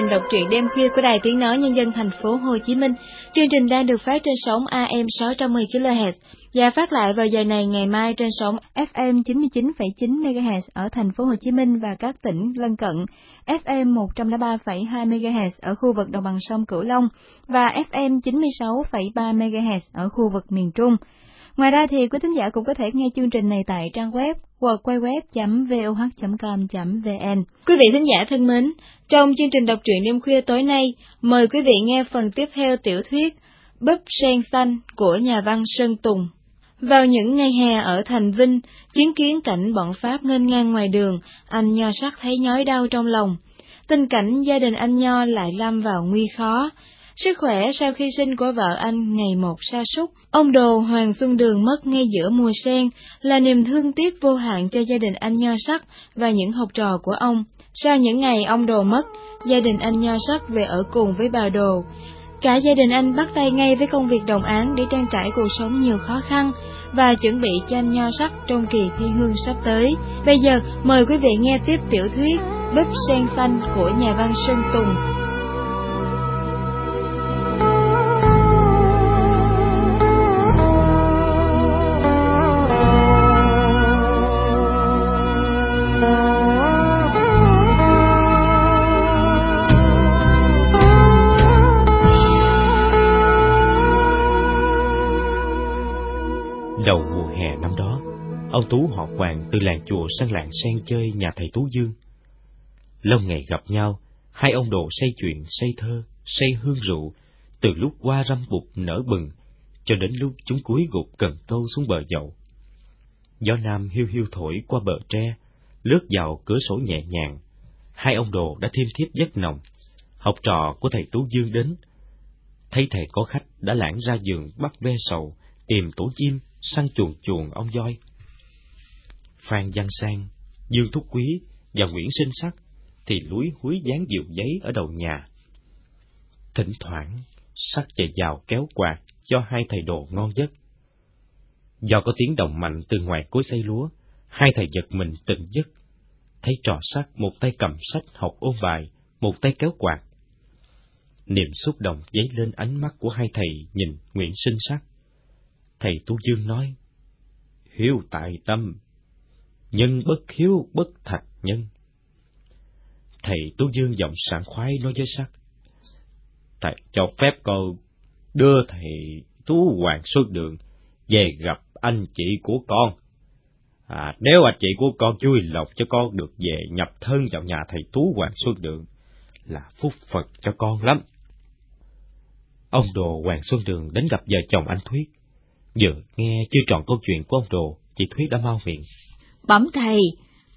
Trình đọc truyện đêm khuya của Đài Tiếng Nói Nhân dân thành phố Hồ Chí Minh. Chương trình đang được phát trên sóng AM 610 kHz và phát lại vào giờ này ngày mai trên sóng FM 99,9 MHz ở thành phố Hồ Chí Minh và các tỉnh lân cận, FM 103,2 MHz ở khu vực đồng bằng sông Cửu Long và FM 96,3 MHz ở khu vực miền Trung. Ngoài ra thì quý thính giả cũng có thể nghe chương trình này tại trang web www.voh.com.vn. Quý vị thính giả thân mến, trong chương trình đọc truyện đêm khuya tối nay, mời quý vị nghe phần tiếp theo tiểu thuyết Búp sen xanh của nhà văn Sơn Tùng. Vào những ngày hè ở Thành Vinh, chứng kiến cảnh bọn Pháp ngênh ngang ngoài đường, anh Nho sắc thấy nhói đau trong lòng. Tình cảnh gia đình anh Nho lại lâm vào nguy khó, Sức khỏe sau khi sinh của vợ anh ngày một sa sút. Ông đồ Hoàng Xuân Đường mất ngay giữa mùa sen là niềm thương tiếc vô hạn cho gia đình anh Nho Sắc và những học trò của ông. Sau những ngày ông đồ mất, gia đình anh Nho Sắc về ở cùng với bà đồ. Cả gia đình anh bắt tay ngay với công việc đồng án để trang trải cuộc sống nhiều khó khăn và chuẩn bị cho anh Nho Sắc trong kỳ thi hương sắp tới. Bây giờ mời quý vị nghe tiếp tiểu thuyết Búp sen xanh của nhà văn Sơn Tùng. Tú họ Hoàng từ làng chùa sang làng sen chơi nhà thầy Tú Dương. Lâu ngày gặp nhau, hai ông đồ say chuyện, say thơ, say hương rượu, từ lúc qua răm bụt nở bừng, cho đến lúc chúng cúi gục cần câu xuống bờ dậu. Gió nam hiu hiu thổi qua bờ tre, lướt vào cửa sổ nhẹ nhàng. Hai ông đồ đã thêm thiếp giấc nồng. Học trò của thầy Tú Dương đến. Thấy thầy có khách đã lãng ra giường bắt ve sầu, tìm tổ chim, săn chuồng chuồng ông voi. Phan Văn Sang, Dương Thúc Quý và Nguyễn Sinh Sắc thì lúi húi dán diệu giấy ở đầu nhà. Thỉnh thoảng, Sắc chạy vào kéo quạt cho hai thầy đồ ngon giấc. Do có tiếng động mạnh từ ngoài cối xây lúa, hai thầy giật mình tỉnh giấc. Thấy trò sắc một tay cầm sách học ôn bài, một tay kéo quạt. Niềm xúc động dấy lên ánh mắt của hai thầy nhìn Nguyễn Sinh Sắc. Thầy Tu Dương nói, Hiếu tại tâm, nhân bất hiếu bất thạch nhân. Thầy Tú Dương giọng sảng khoái nói với sắc. Thầy cho phép con đưa thầy Tú Hoàng xuất đường về gặp anh chị của con. À, nếu anh chị của con vui lòng cho con được về nhập thân vào nhà thầy Tú Hoàng Xuân Đường, là phúc Phật cho con lắm. Ông Đồ Hoàng Xuân Đường đến gặp vợ chồng anh Thuyết. Vừa nghe chưa tròn câu chuyện của ông Đồ, chị Thuyết đã mau miệng. Bẩm thầy,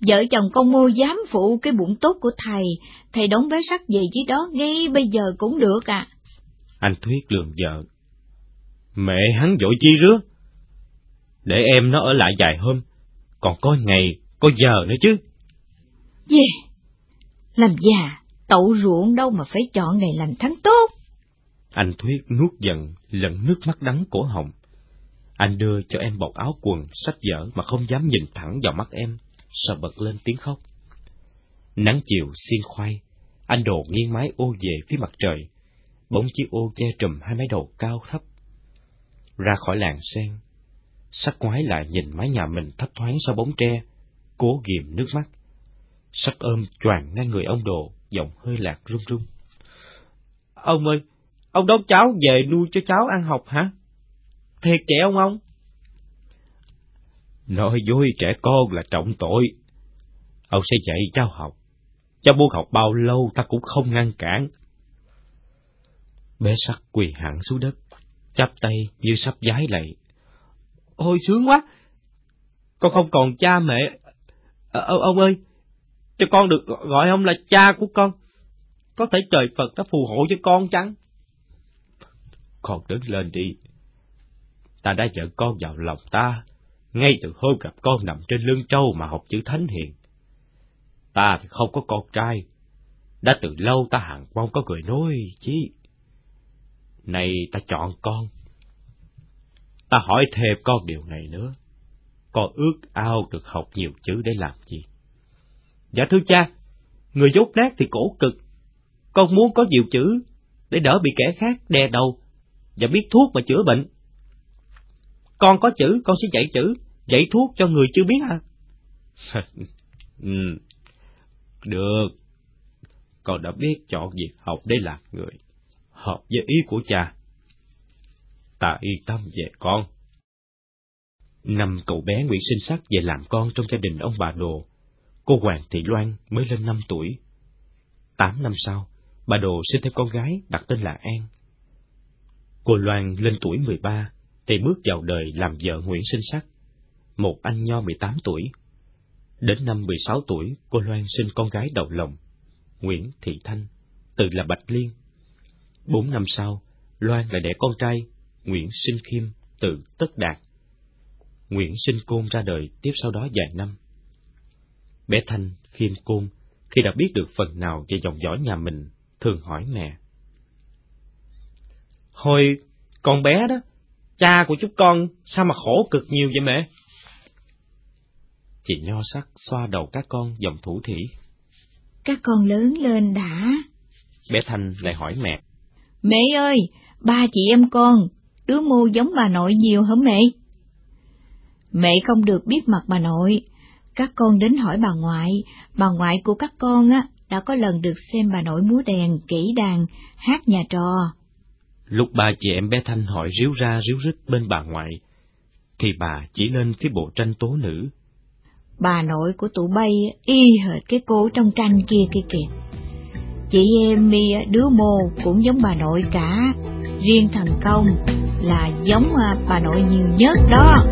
vợ chồng con mua dám phụ cái bụng tốt của thầy, thầy đóng bé sắt về dưới đó ngay bây giờ cũng được à. Anh Thuyết lường vợ. Mẹ hắn dội chi rứa. Để em nó ở lại vài hôm, còn có ngày, có giờ nữa chứ. Gì? Làm già, tậu ruộng đâu mà phải chọn ngày lành tháng tốt. Anh Thuyết nuốt giận, lẫn nước mắt đắng cổ họng. Anh đưa cho em bọc áo quần, sách vở mà không dám nhìn thẳng vào mắt em, sợ bật lên tiếng khóc. Nắng chiều xiên khoai, anh đồ nghiêng mái ô về phía mặt trời, bóng chiếc ô che trùm hai mái đầu cao thấp. Ra khỏi làng sen, sắc ngoái lại nhìn mái nhà mình thấp thoáng sau bóng tre, cố ghìm nước mắt. Sắc ôm choàng ngang người ông đồ, giọng hơi lạc run run. Ông ơi, ông đón cháu về nuôi cho cháu ăn học hả? Thiệt trẻ ông ông? Nói dối trẻ con là trọng tội. Ông sẽ dạy cháu học. Cháu muốn học bao lâu ta cũng không ngăn cản. Bé sắc quỳ hẳn xuống đất, chắp tay như sắp giái lạy. Ôi sướng quá! Con không còn cha mẹ. À, ông ơi, cho con được gọi ông là cha của con. Có thể trời Phật đã phù hộ cho con chăng? con đứng lên đi. Ta đã dẫn con vào lòng ta, ngay từ hôm gặp con nằm trên lưng trâu mà học chữ thánh hiền. Ta thì không có con trai, đã từ lâu ta hằng mong có người nối chí. Này ta chọn con. Ta hỏi thêm con điều này nữa. Con ước ao được học nhiều chữ để làm gì? Dạ thưa cha, người dốt nát thì cổ cực. Con muốn có nhiều chữ để đỡ bị kẻ khác đè đầu và biết thuốc mà chữa bệnh. Con có chữ, con sẽ dạy chữ, dạy thuốc cho người chưa biết hả? ừ, được, con đã biết chọn việc học để làm người, hợp với ý của cha. Ta yên tâm về con. Năm cậu bé Nguyễn Sinh Sắc về làm con trong gia đình ông bà Đồ, cô Hoàng Thị Loan mới lên năm tuổi. Tám năm sau, bà Đồ sinh thêm con gái đặt tên là An. Cô Loan lên tuổi 13 thì bước vào đời làm vợ Nguyễn Sinh Sắc, một anh nho 18 tuổi. Đến năm 16 tuổi, cô Loan sinh con gái đầu lòng, Nguyễn Thị Thanh, tự là Bạch Liên. Bốn năm sau, Loan lại đẻ con trai, Nguyễn Sinh Khiêm, tự Tất Đạt. Nguyễn Sinh Côn ra đời tiếp sau đó vài năm. Bé Thanh, Khiêm Côn, khi đã biết được phần nào về dòng dõi nhà mình, thường hỏi mẹ. Hồi con bé đó, cha của chúng con sao mà khổ cực nhiều vậy mẹ? Chị Nho sắc xoa đầu các con dòng thủ thủy. Các con lớn lên đã. Bé Thanh lại hỏi mẹ. Mẹ ơi, ba chị em con, đứa mô giống bà nội nhiều hả mẹ? Mẹ không được biết mặt bà nội. Các con đến hỏi bà ngoại, bà ngoại của các con á đã có lần được xem bà nội múa đèn, kỹ đàn, hát nhà trò. Lúc ba chị em bé Thanh hỏi ríu ra ríu rít bên bà ngoại, thì bà chỉ lên cái bộ tranh tố nữ. Bà nội của tụi bay y hệt cái cô trong tranh kia kia kìa. Chị em mi đứa mô cũng giống bà nội cả, riêng thằng Công là giống à, bà nội nhiều nhất đó.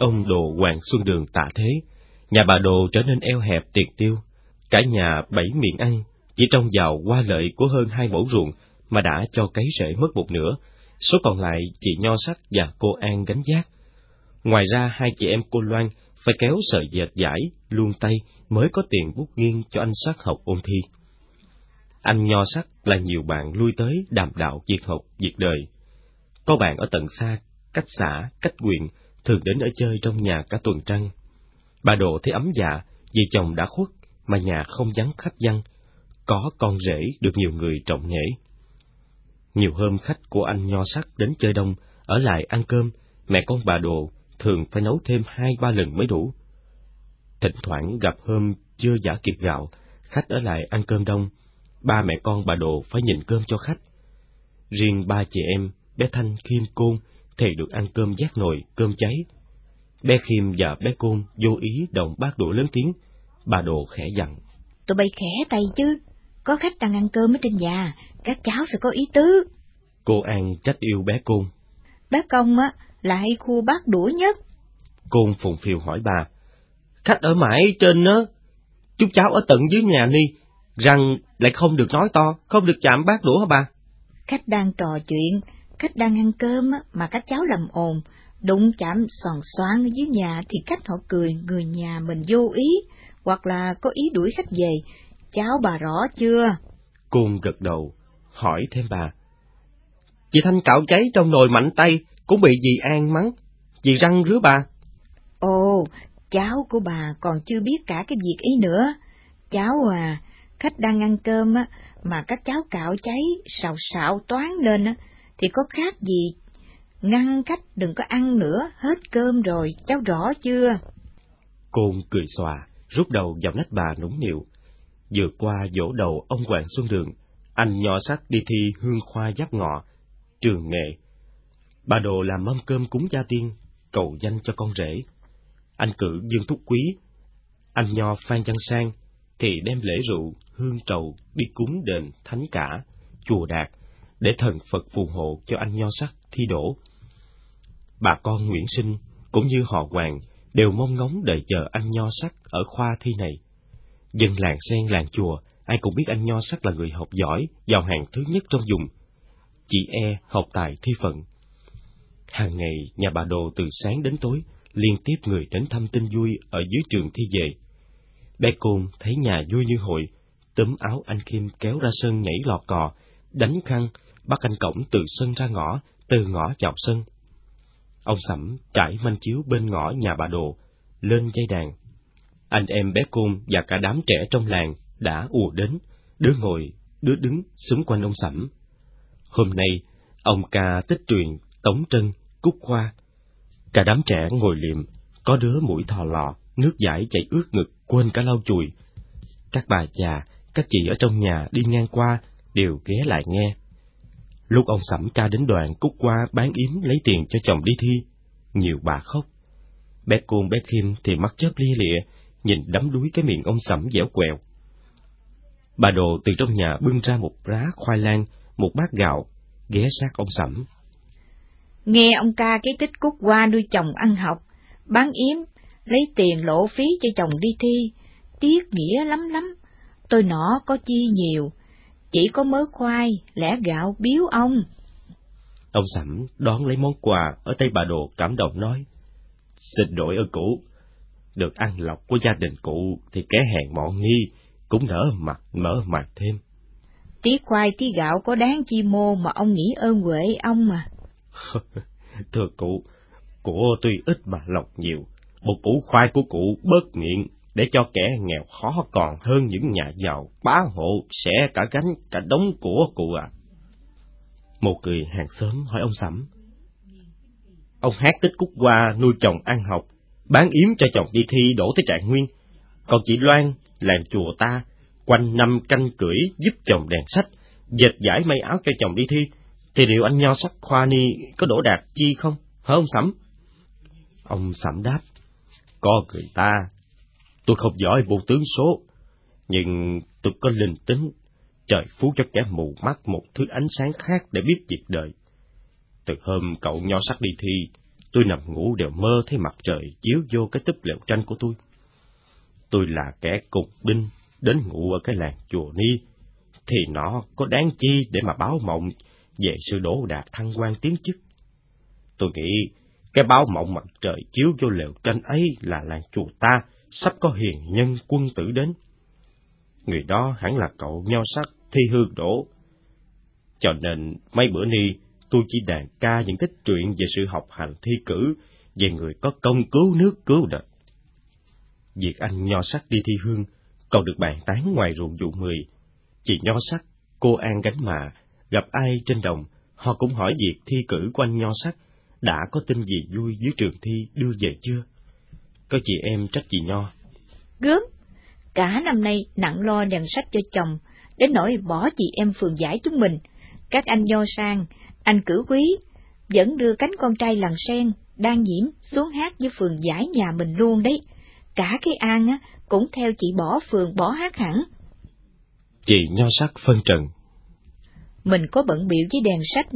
Ông đồ Hoàng Xuân Đường tạ thế, nhà bà đồ trở nên eo hẹp tiền tiêu. Cả nhà bảy miệng ăn, chỉ trong giàu qua lợi của hơn hai mẫu ruộng mà đã cho cấy rễ mất một nửa, số còn lại chị Nho Sắc và cô An gánh giác. Ngoài ra hai chị em cô Loan phải kéo sợi dệt giải, luôn tay mới có tiền bút nghiêng cho anh Sắc học ôn thi. Anh Nho Sắc là nhiều bạn lui tới đàm đạo việc học, việc đời. Có bạn ở tận xa, cách xã, cách huyện, thường đến ở chơi trong nhà cả tuần trăng. Bà Độ thấy ấm dạ, vì chồng đã khuất, mà nhà không vắng khách văn, có con rể được nhiều người trọng nể. Nhiều hôm khách của anh nho sắc đến chơi đông, ở lại ăn cơm, mẹ con bà đồ thường phải nấu thêm hai ba lần mới đủ. Thỉnh thoảng gặp hôm chưa giả kịp gạo, khách ở lại ăn cơm đông, ba mẹ con bà đồ phải nhìn cơm cho khách. Riêng ba chị em, bé Thanh, Kim, Côn, thì được ăn cơm giác nồi, cơm cháy. Bé Khiêm và bé Côn vô ý đồng bát đũa lớn tiếng, bà Đồ khẽ dặn. Tụi bay khẽ tay chứ, có khách đang ăn cơm ở trên nhà, các cháu phải có ý tứ. Cô An trách yêu bé Côn. Bé Công á, là hay khu bát đũa nhất. Côn phùng phiều hỏi bà. Khách ở mãi trên á, chúng cháu ở tận dưới nhà ni, rằng lại không được nói to, không được chạm bát đũa hả bà? Khách đang trò chuyện, khách đang ăn cơm mà các cháu làm ồn, đụng chạm soàn xoan ở dưới nhà thì khách họ cười người nhà mình vô ý, hoặc là có ý đuổi khách về. Cháu bà rõ chưa? Côn gật đầu, hỏi thêm bà. Chị Thanh cạo cháy trong nồi mạnh tay, cũng bị dì An mắng, dì răng rứa bà. Ồ, cháu của bà còn chưa biết cả cái việc ấy nữa. Cháu à, khách đang ăn cơm á, mà các cháu cạo cháy, xào xạo toán lên á, thì có khác gì ngăn khách đừng có ăn nữa, hết cơm rồi, cháu rõ chưa? Côn cười xòa, rút đầu vào nách bà nũng nịu. Vừa qua dỗ đầu ông Hoàng Xuân Đường, anh nho sắc đi thi hương khoa giáp ngọ, trường nghệ. Bà Đồ làm mâm cơm cúng gia tiên, cầu danh cho con rể. Anh cử Dương Thúc Quý, anh Nho Phan Văn Sang thì đem lễ rượu, hương trầu đi cúng đền Thánh Cả, Chùa Đạt để thần Phật phù hộ cho anh Nho Sắc thi đổ. Bà con Nguyễn Sinh cũng như họ Hoàng đều mong ngóng đợi chờ anh Nho Sắc ở khoa thi này. Dân làng sen làng chùa ai cũng biết anh Nho Sắc là người học giỏi, vào hàng thứ nhất trong vùng. Chị e học tài thi phận. Hàng ngày, nhà bà Đồ từ sáng đến tối, liên tiếp người đến thăm tin vui ở dưới trường thi về. Bé Côn thấy nhà vui như hội, túm áo anh Kim kéo ra sân nhảy lọt cò, đánh khăn, bắt anh cổng từ sân ra ngõ, từ ngõ chọc sân. Ông Sẩm trải manh chiếu bên ngõ nhà bà Đồ, lên dây đàn. Anh em bé Côn và cả đám trẻ trong làng đã ùa đến, đứa ngồi, đứa đứng xung quanh ông Sẩm. Hôm nay, ông ca tích truyền, tống trân, cúc hoa. Cả đám trẻ ngồi liệm, có đứa mũi thò lọ, nước giải chảy ướt ngực, quên cả lau chùi. Các bà già, các chị ở trong nhà đi ngang qua đều ghé lại nghe. Lúc ông Sẩm ca đến đoàn cúc qua bán yếm lấy tiền cho chồng đi thi, nhiều bà khóc. Bé Côn bé Kim thì mắt chớp lia lịa, nhìn đắm đuối cái miệng ông Sẩm dẻo quẹo. Bà Đồ từ trong nhà bưng ra một rá khoai lang, một bát gạo, ghé sát ông Sẩm. Nghe ông ca cái tích cúc qua nuôi chồng ăn học, bán yếm, lấy tiền lộ phí cho chồng đi thi, tiếc nghĩa lắm lắm. Tôi nọ có chi nhiều, chỉ có mớ khoai, lẻ gạo biếu ông. Ông Sẩm đón lấy món quà ở tay bà Đồ cảm động nói, Xin đổi ơn cụ, được ăn lọc của gia đình cụ thì kẻ hèn mọn nghi, cũng nở mặt mở mặt thêm. Tí khoai tí gạo có đáng chi mô mà ông nghĩ ơn huệ ông mà. Thưa cụ, của tuy ít mà lọc nhiều, một củ khoai của cụ bớt miệng để cho kẻ nghèo khó còn hơn những nhà giàu bá hộ sẽ cả gánh cả đống của cụ à. Một người hàng xóm hỏi ông Sẩm. Ông hát tích cúc qua nuôi chồng ăn học, bán yếm cho chồng đi thi đổ tới trạng nguyên. Còn chị Loan, làng chùa ta, quanh năm canh cưỡi giúp chồng đèn sách, dệt giải may áo cho chồng đi thi, thì liệu anh nho sắc khoa ni có đổ đạt chi không, hả ông Sẩm? Ông Sẩm đáp, có người ta Tôi không giỏi bộ tướng số, nhưng tôi có linh tính, trời phú cho kẻ mù mắt một thứ ánh sáng khác để biết việc đời. Từ hôm cậu nho sắc đi thi, tôi nằm ngủ đều mơ thấy mặt trời chiếu vô cái túp lều tranh của tôi. Tôi là kẻ cục đinh, đến ngủ ở cái làng chùa Ni, thì nó có đáng chi để mà báo mộng về sự đổ đạt thăng quan tiến chức. Tôi nghĩ cái báo mộng mặt trời chiếu vô lều tranh ấy là làng chùa ta sắp có hiền nhân quân tử đến. Người đó hẳn là cậu nho sắc thi hương đổ. Cho nên mấy bữa ni tôi chỉ đàn ca những tích truyện về sự học hành thi cử, về người có công cứu nước cứu đời. Việc anh nho sắc đi thi hương còn được bàn tán ngoài ruộng vụ mười. Chị nho sắc, cô An gánh mà, gặp ai trên đồng, họ cũng hỏi việc thi cử của anh nho sắc, đã có tin gì vui dưới trường thi đưa về chưa? Có chị em trách chị Nho. Gớm, cả năm nay nặng lo dàn sách cho chồng, đến nỗi bỏ chị em phường giải chúng mình. Các anh Nho sang, anh cử quý, vẫn đưa cánh con trai làng sen, đang nhiễm xuống hát với phường giải nhà mình luôn đấy. Cả cái An á, cũng theo chị bỏ phường bỏ hát hẳn. Chị Nho sắc phân trần. Mình có bận biểu với đèn sách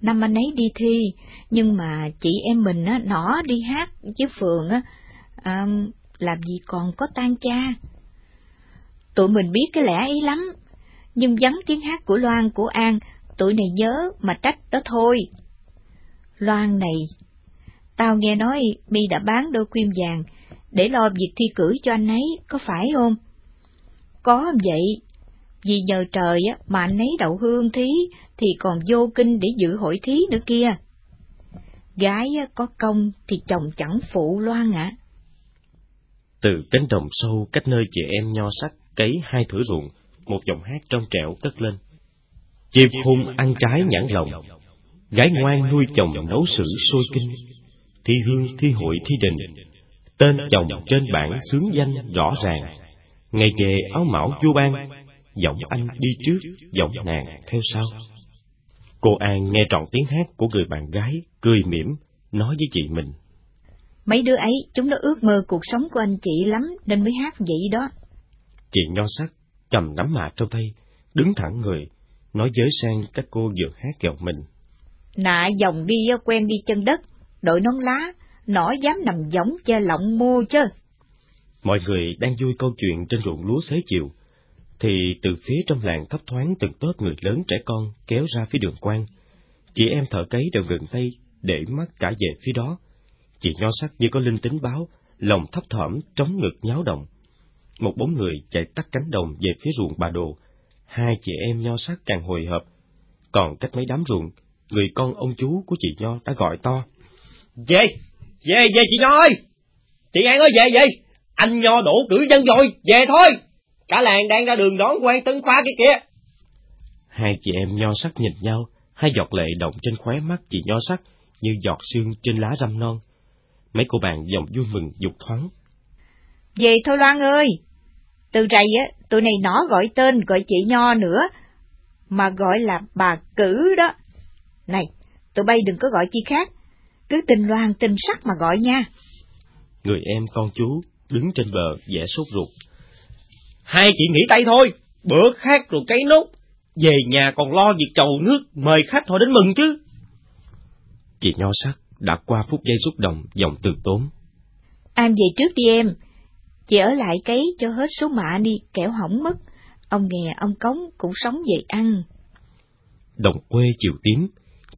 năm anh ấy đi thi, nhưng mà chị em mình á, nó đi hát chứ phường á, à, làm gì còn có tan cha. Tụi mình biết cái lẽ ấy lắm, nhưng vắng tiếng hát của Loan của An, tụi này nhớ mà trách đó thôi. Loan này, tao nghe nói mi đã bán đôi khuyên vàng để lo việc thi cử cho anh ấy, có phải không? Có vậy, vì nhờ trời mà anh ấy đậu hương thí thì còn vô kinh để giữ hội thí nữa kia. Gái có công thì chồng chẳng phụ Loan ạ. À. Từ cánh đồng sâu cách nơi chị em nho sắc cấy hai thửa ruộng, một giọng hát trong trẻo cất lên. Chim hung ăn trái nhãn lòng, gái ngoan nuôi chồng nấu sử sôi kinh, thi hương thi hội thi đình, tên chồng trên bảng sướng danh rõ ràng, ngày về áo mão vua ban, giọng anh đi trước, giọng nàng theo sau. Cô An nghe trọn tiếng hát của người bạn gái, cười mỉm, nói với chị mình. Mấy đứa ấy, chúng nó ước mơ cuộc sống của anh chị lắm, nên mới hát vậy đó. Chị nho sắc, cầm nắm mạ trong tay, đứng thẳng người, nói giới sang các cô vừa hát gẹo mình. Nạ dòng đi quen đi chân đất, đội nón lá, nỏ dám nằm giống che lọng mô chơ. Mọi người đang vui câu chuyện trên ruộng lúa xế chiều, thì từ phía trong làng thấp thoáng từng tớp người lớn trẻ con kéo ra phía đường quan. Chị em thợ cấy đều gần tay để mắt cả về phía đó. Chị nho sắc như có linh tính báo, lòng thấp thỏm trống ngực nháo động. Một bóng người chạy tắt cánh đồng về phía ruộng bà đồ, hai chị em nho sắc càng hồi hộp. Còn cách mấy đám ruộng, người con ông chú của chị nho đã gọi to. Về, về, về chị nho ơi! Chị An ơi về, về! Anh nho đổ cử dân rồi, về thôi! Cả làng đang ra đường đón quan tân khoa kia kìa. Hai chị em nho sắc nhìn nhau, hai giọt lệ động trên khóe mắt chị nho sắc như giọt sương trên lá răm non. Mấy cô bạn giọng vui mừng dục thoáng. Về thôi Loan ơi! Từ rày á, tụi này nó gọi tên gọi chị Nho nữa, mà gọi là bà cử đó. Này, tụi bay đừng có gọi chi khác, cứ tình loan tình sắc mà gọi nha. Người em con chú đứng trên bờ vẻ sốt ruột. Hai chị nghỉ tay thôi, bữa khác rồi cấy nốt, về nhà còn lo việc trầu nước, mời khách thôi đến mừng chứ. Chị nho sắc đã qua phút giây xúc động, giọng từ tốn. An về trước đi em, chị ở lại cấy cho hết số mạ đi, kẻo hỏng mất. Ông nghè, ông cống cũng sống về ăn. Đồng quê chiều tím,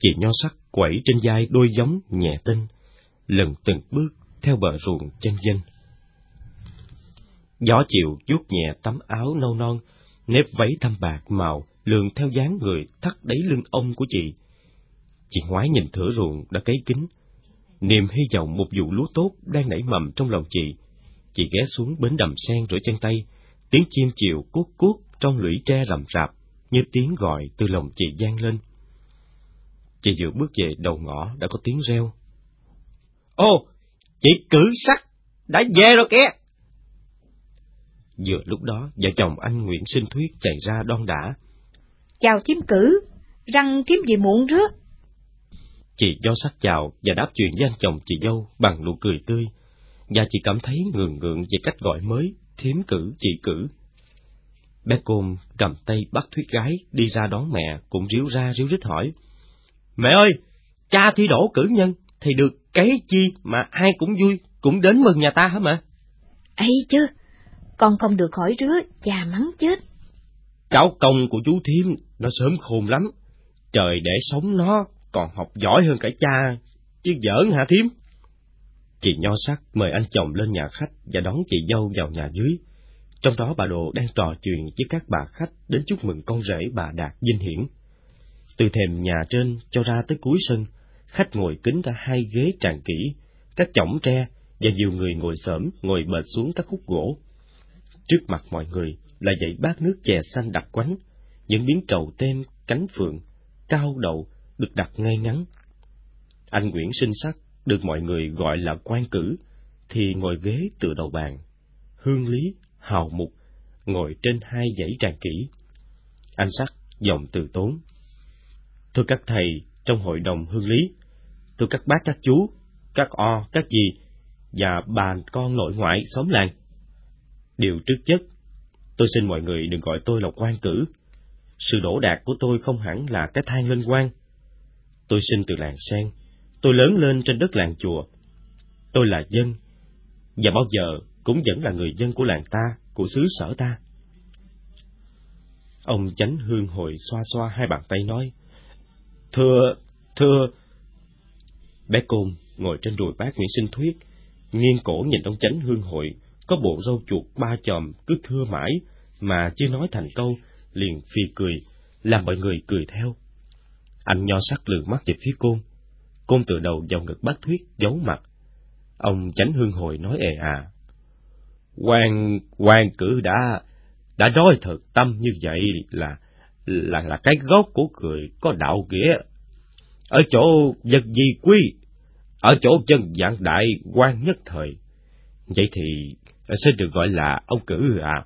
chị nho sắc quẩy trên vai đôi giống nhẹ tinh, lần từng bước theo bờ ruộng chân dân. Gió chiều vuốt nhẹ tấm áo nâu non, nếp váy thâm bạc màu lường theo dáng người thắt đáy lưng ông của chị. Chị ngoái nhìn thửa ruộng đã cấy kín, niềm hy vọng một vụ lúa tốt đang nảy mầm trong lòng chị. Chị ghé xuống bến đầm sen rửa chân tay, tiếng chim chiều cuốc cuốc trong lũy tre rầm rạp, như tiếng gọi từ lòng chị vang lên. Chị vừa bước về đầu ngõ đã có tiếng reo. Ô, chị cử sắc, đã về rồi kìa. Vừa lúc đó, vợ chồng anh Nguyễn Sinh Thuyết chạy ra đon đã. Chào thím cử, răng kiếm gì muộn rước. Chị do sắc chào và đáp chuyện với anh chồng chị dâu bằng nụ cười tươi, và chị cảm thấy ngượng ngượng về cách gọi mới, thím cử, chị cử. Bé Côn cầm tay bắt Thuyết gái đi ra đón mẹ, cũng ríu ra ríu rít hỏi. Mẹ ơi, cha thi đổ cử nhân, thì được cái chi mà ai cũng vui, cũng đến mừng nhà ta hả mẹ? ấy chứ, con không được khỏi rứa, cha mắng chết. Cháu công của chú Thiêm, nó sớm khôn lắm. Trời để sống nó, còn học giỏi hơn cả cha, chứ giỡn hả thím? Chị nho sắc mời anh chồng lên nhà khách và đón chị dâu vào nhà dưới. Trong đó bà Đồ đang trò chuyện với các bà khách đến chúc mừng con rể bà Đạt Vinh Hiển. Từ thềm nhà trên cho ra tới cuối sân, khách ngồi kính cả hai ghế tràn kỹ, các chõng tre và nhiều người ngồi xổm ngồi bệt xuống các khúc gỗ. Trước mặt mọi người là dãy bát nước chè xanh đặc quánh, những miếng trầu tem, cánh phượng, cao đậu được đặt ngay ngắn. Anh Nguyễn Sinh Sắc được mọi người gọi là quan cử, thì ngồi ghế tựa đầu bàn. Hương Lý, Hào Mục, ngồi trên hai dãy tràng kỹ. Anh Sắc giọng từ tốn. Thưa các thầy trong hội đồng Hương Lý, thưa các bác các chú, các o, các dì, và bà con nội ngoại xóm làng. Điều trước nhất, tôi xin mọi người đừng gọi tôi là quan cử. Sự đổ đạt của tôi không hẳn là cái thang lên quan. Tôi sinh từ làng sen, tôi lớn lên trên đất làng chùa. Tôi là dân, và bao giờ cũng vẫn là người dân của làng ta, của xứ sở ta. Ông chánh hương hồi xoa xoa hai bàn tay nói, Thưa, thưa... Bé Côn ngồi trên đùi bác Nguyễn Sinh Thuyết, nghiêng cổ nhìn ông chánh hương hội, có bộ râu chuột ba chòm cứ thưa mãi, mà chưa nói thành câu, liền phì cười, làm mọi người cười theo. Anh nho sắc lườm mắt về phía côn. Côn từ đầu vào ngực bác Thuyết, giấu mặt. Ông chánh hương hồi nói ề à. quan quan cử đã, đã nói thật tâm như vậy là, là, là cái gốc của người có đạo nghĩa. Ở chỗ vật di quý, ở chỗ chân dạng đại quan nhất thời. Vậy thì sẽ được gọi là ông cử à.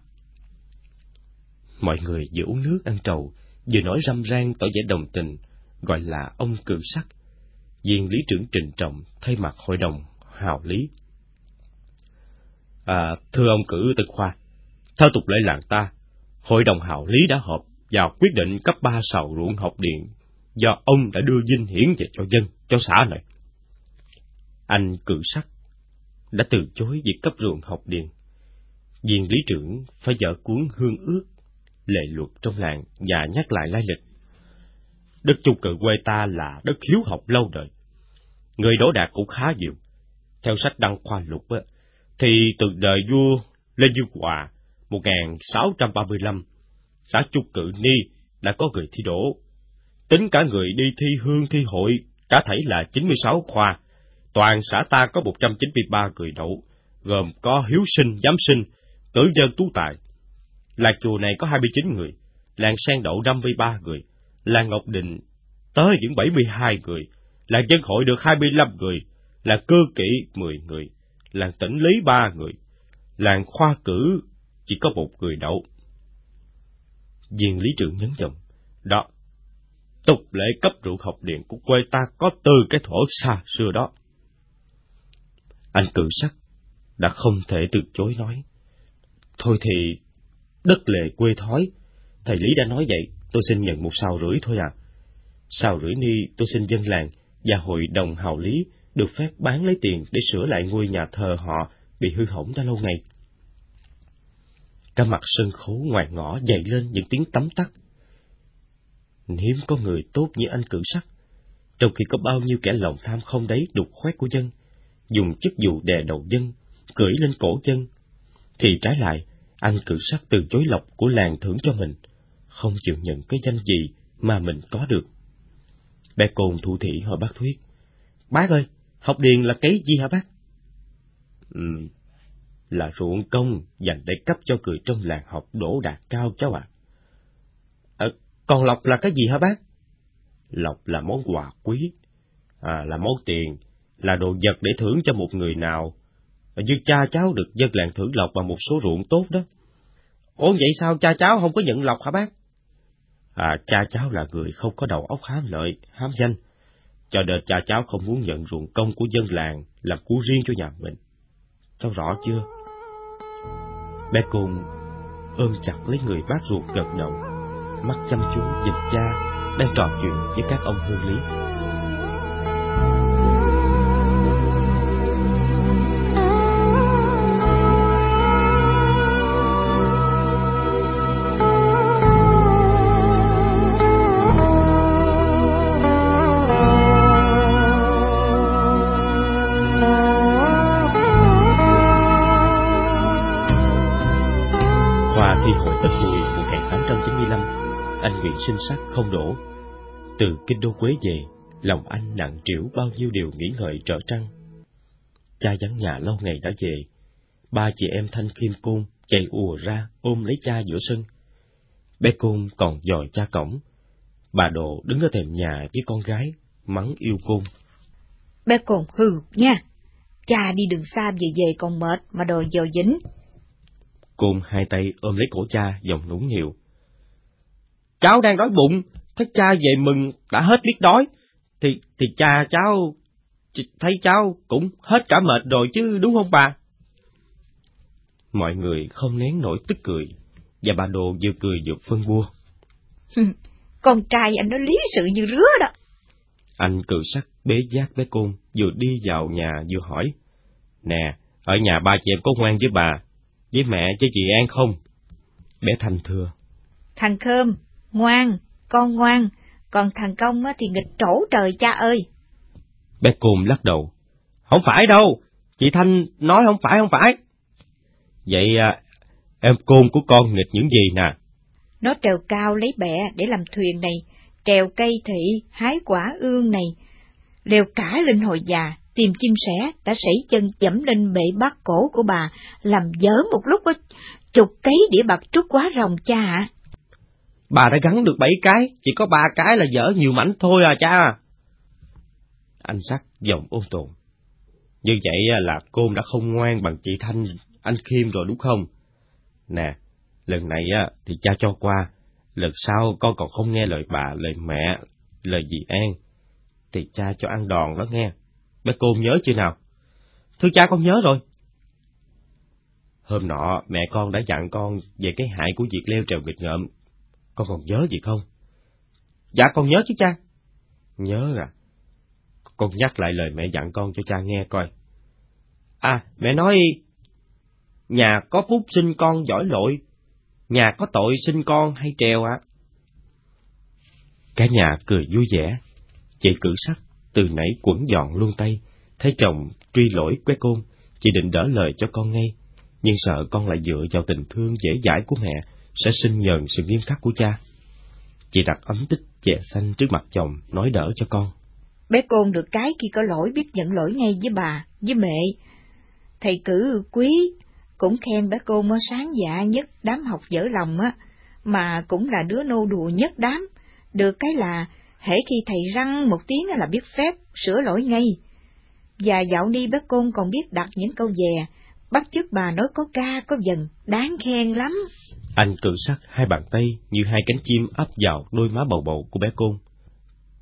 Mọi người vừa uống nước ăn trầu, vừa nói râm ran tỏ vẻ đồng tình, gọi là ông cử sắc, viên lý trưởng trình trọng thay mặt hội đồng hào lý. À, thưa ông cử tên khoa, theo tục lệ làng ta, hội đồng hào lý đã họp và quyết định cấp ba sào ruộng học điện do ông đã đưa dinh hiển về cho dân, cho xã này. Anh cử sắc đã từ chối việc cấp ruộng học điện. Viên lý trưởng phải dở cuốn hương ước, lệ luật trong làng và nhắc lại lai lịch. Đất chung cự quê ta là đất hiếu học lâu đời. Người đỗ đạt cũng khá nhiều. Theo sách đăng khoa lục á, thì từ đời vua Lê Dương Hòa 1635, xã Trung Cự Ni đã có người thi đỗ. Tính cả người đi thi hương thi hội, cả thảy là 96 khoa. Toàn xã ta có 193 người đậu, gồm có hiếu sinh, giám sinh, tử dân tú tài. Làng chùa này có 29 người, làng sen đậu 53 người, là Ngọc Định tới những 72 người, là dân hội được 25 người, là cơ kỷ 10 người, làng tỉnh lý 3 người, làng khoa cử chỉ có một người đậu. Viên lý trưởng nhấn giọng, đó, tục lệ cấp rượu học điện của quê ta có từ cái thổ xa xưa đó. Anh cử sắc, đã không thể từ chối nói. Thôi thì, đất lệ quê thói, thầy Lý đã nói vậy, tôi xin nhận một sào rưỡi thôi à. Sào rưỡi ni tôi xin dân làng và hội đồng hào lý được phép bán lấy tiền để sửa lại ngôi nhà thờ họ bị hư hỏng đã lâu ngày. Cả mặt sân khấu ngoài ngõ dậy lên những tiếng tắm tắt. Hiếm có người tốt như anh cử sắc, trong khi có bao nhiêu kẻ lòng tham không đấy đục khoét của dân, dùng chức vụ đè đầu dân, cưỡi lên cổ dân, thì trái lại, anh cử sắc từ chối lộc của làng thưởng cho mình, không chịu nhận cái danh gì mà mình có được. Bé Cồn thủ thị hỏi bác Thuyết, Bác ơi, học điền là cái gì hả bác? Ừ, là ruộng công dành để cấp cho người trong làng học đỗ đạt cao cháu ạ. À. còn lộc là cái gì hả bác? Lộc là món quà quý, à, là món tiền, là đồ vật để thưởng cho một người nào. Như cha cháu được dân làng thưởng lộc bằng một số ruộng tốt đó. Ủa vậy sao cha cháu không có nhận lộc hả bác? À, cha cháu là người không có đầu óc hám lợi, hám danh, cho nên cha cháu không muốn nhận ruộng công của dân làng làm của riêng cho nhà mình. Cháu rõ chưa? Bé Côn ôm chặt lấy người bác ruột gật đầu, mắt chăm chú nhìn cha đang trò chuyện với các ông hương lý. Sinh sắc không đổ. Từ kinh đô Quế về, lòng anh nặng trĩu bao nhiêu điều nghĩ ngợi trở trăng. Cha vắng nhà lâu ngày đã về, ba chị em Thanh Kim Côn chạy ùa ra ôm lấy cha giữa sân. Bé Côn còn dòi cha cổng, bà Độ đứng ở thềm nhà với con gái, mắng yêu Côn. Bé Côn hừ nha, cha đi đường xa về về còn mệt mà đòi giờ dính. Côn hai tay ôm lấy cổ cha, giọng nũng nịu cháu đang đói bụng, thấy cha về mừng đã hết biết đói, thì thì cha cháu thấy cháu cũng hết cả mệt rồi chứ đúng không bà? Mọi người không nén nổi tức cười, và bà Đồ vừa cười vừa phân bua. Con trai anh nó lý sự như rứa đó. Anh cự sắc bế giác bé côn, vừa đi vào nhà vừa hỏi. Nè, ở nhà ba chị em có ngoan với bà, với mẹ với chị An không? Bé Thanh thưa. Thằng Khơm, Ngoan, con ngoan, còn thằng Công thì nghịch trổ trời cha ơi. Bé Côn lắc đầu. Không phải đâu, chị Thanh nói không phải không phải. Vậy à, em Côn của con nghịch những gì nè? Nó trèo cao lấy bẹ để làm thuyền này, trèo cây thị, hái quả ương này, leo cả lên hồi già, tìm chim sẻ, đã sảy chân chẩm lên bệ bát cổ của bà, làm dở một lúc có chục cấy đĩa bạc trúc quá rồng cha ạ. Bà đã gắn được bảy cái, chỉ có ba cái là dở nhiều mảnh thôi à cha. Anh sắc giọng ôn tồn. Như vậy là côn đã không ngoan bằng chị Thanh, anh Khiêm rồi đúng không? Nè, lần này thì cha cho qua, lần sau con còn không nghe lời bà, lời mẹ, lời dì An, thì cha cho ăn đòn đó nghe. Bé Côn nhớ chưa nào? Thưa cha con nhớ rồi. Hôm nọ mẹ con đã dặn con về cái hại của việc leo trèo nghịch ngợm. Con còn nhớ gì không? Dạ con nhớ chứ cha. Nhớ à? Con nhắc lại lời mẹ dặn con cho cha nghe coi. À, mẹ nói, nhà có phúc sinh con giỏi lội, nhà có tội sinh con hay trèo ạ. À? Cả nhà cười vui vẻ, chị cử sắc từ nãy quẩn dọn luôn tay, thấy chồng truy lỗi quét côn, chị định đỡ lời cho con ngay, nhưng sợ con lại dựa vào tình thương dễ dãi của mẹ sẽ sinh nhờn sự nghiêm khắc của cha. Chị đặt ấm tích chè xanh trước mặt chồng, nói đỡ cho con. Bé Côn được cái khi có lỗi biết nhận lỗi ngay với bà, với mẹ. Thầy cử quý cũng khen bé Côn mới sáng dạ nhất đám học dở lòng á, mà cũng là đứa nô đùa nhất đám. Được cái là, hễ khi thầy răng một tiếng là biết phép, sửa lỗi ngay. Và dạo đi bé Côn còn biết đặt những câu dè, bắt chước bà nói có ca có dần, đáng khen lắm. Anh cự sắt hai bàn tay như hai cánh chim áp vào đôi má bầu bầu của bé Côn.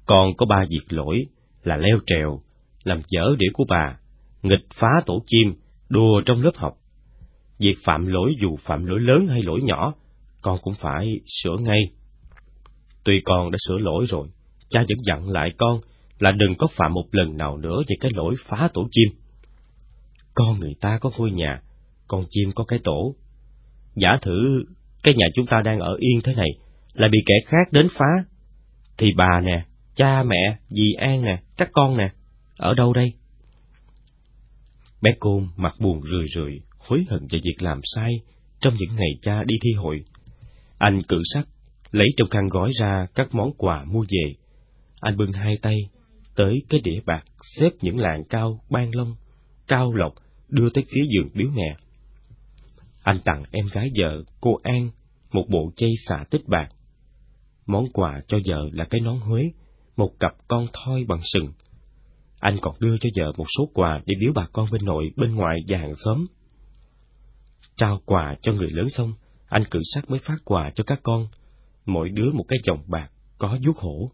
Còn có ba việc lỗi là leo trèo, làm dở đĩa của bà, nghịch phá tổ chim, đùa trong lớp học. Việc phạm lỗi dù phạm lỗi lớn hay lỗi nhỏ, con cũng phải sửa ngay. Tuy con đã sửa lỗi rồi, cha vẫn dặn lại con là đừng có phạm một lần nào nữa về cái lỗi phá tổ chim. Con người ta có ngôi nhà, con chim có cái tổ. Giả thử cái nhà chúng ta đang ở yên thế này, lại bị kẻ khác đến phá, thì bà nè, cha mẹ, dì An nè, các con nè, ở đâu đây? Bé Côn mặt buồn rười rượi, hối hận về việc làm sai trong những ngày cha đi thi hội. Anh cử sắc, lấy trong khăn gói ra các món quà mua về. Anh bưng hai tay, tới cái đĩa bạc xếp những lạng cao ban long cao lộc, đưa tới phía giường biếu mẹ. Anh tặng em gái vợ, cô An, một bộ chay xạ tích bạc. Món quà cho vợ là cái nón Huế, một cặp con thoi bằng sừng. Anh còn đưa cho vợ một số quà để biếu bà con bên nội, bên ngoài và hàng xóm. Trao quà cho người lớn xong, anh cử sắc mới phát quà cho các con, mỗi đứa một cái chồng bạc có vuốt hổ.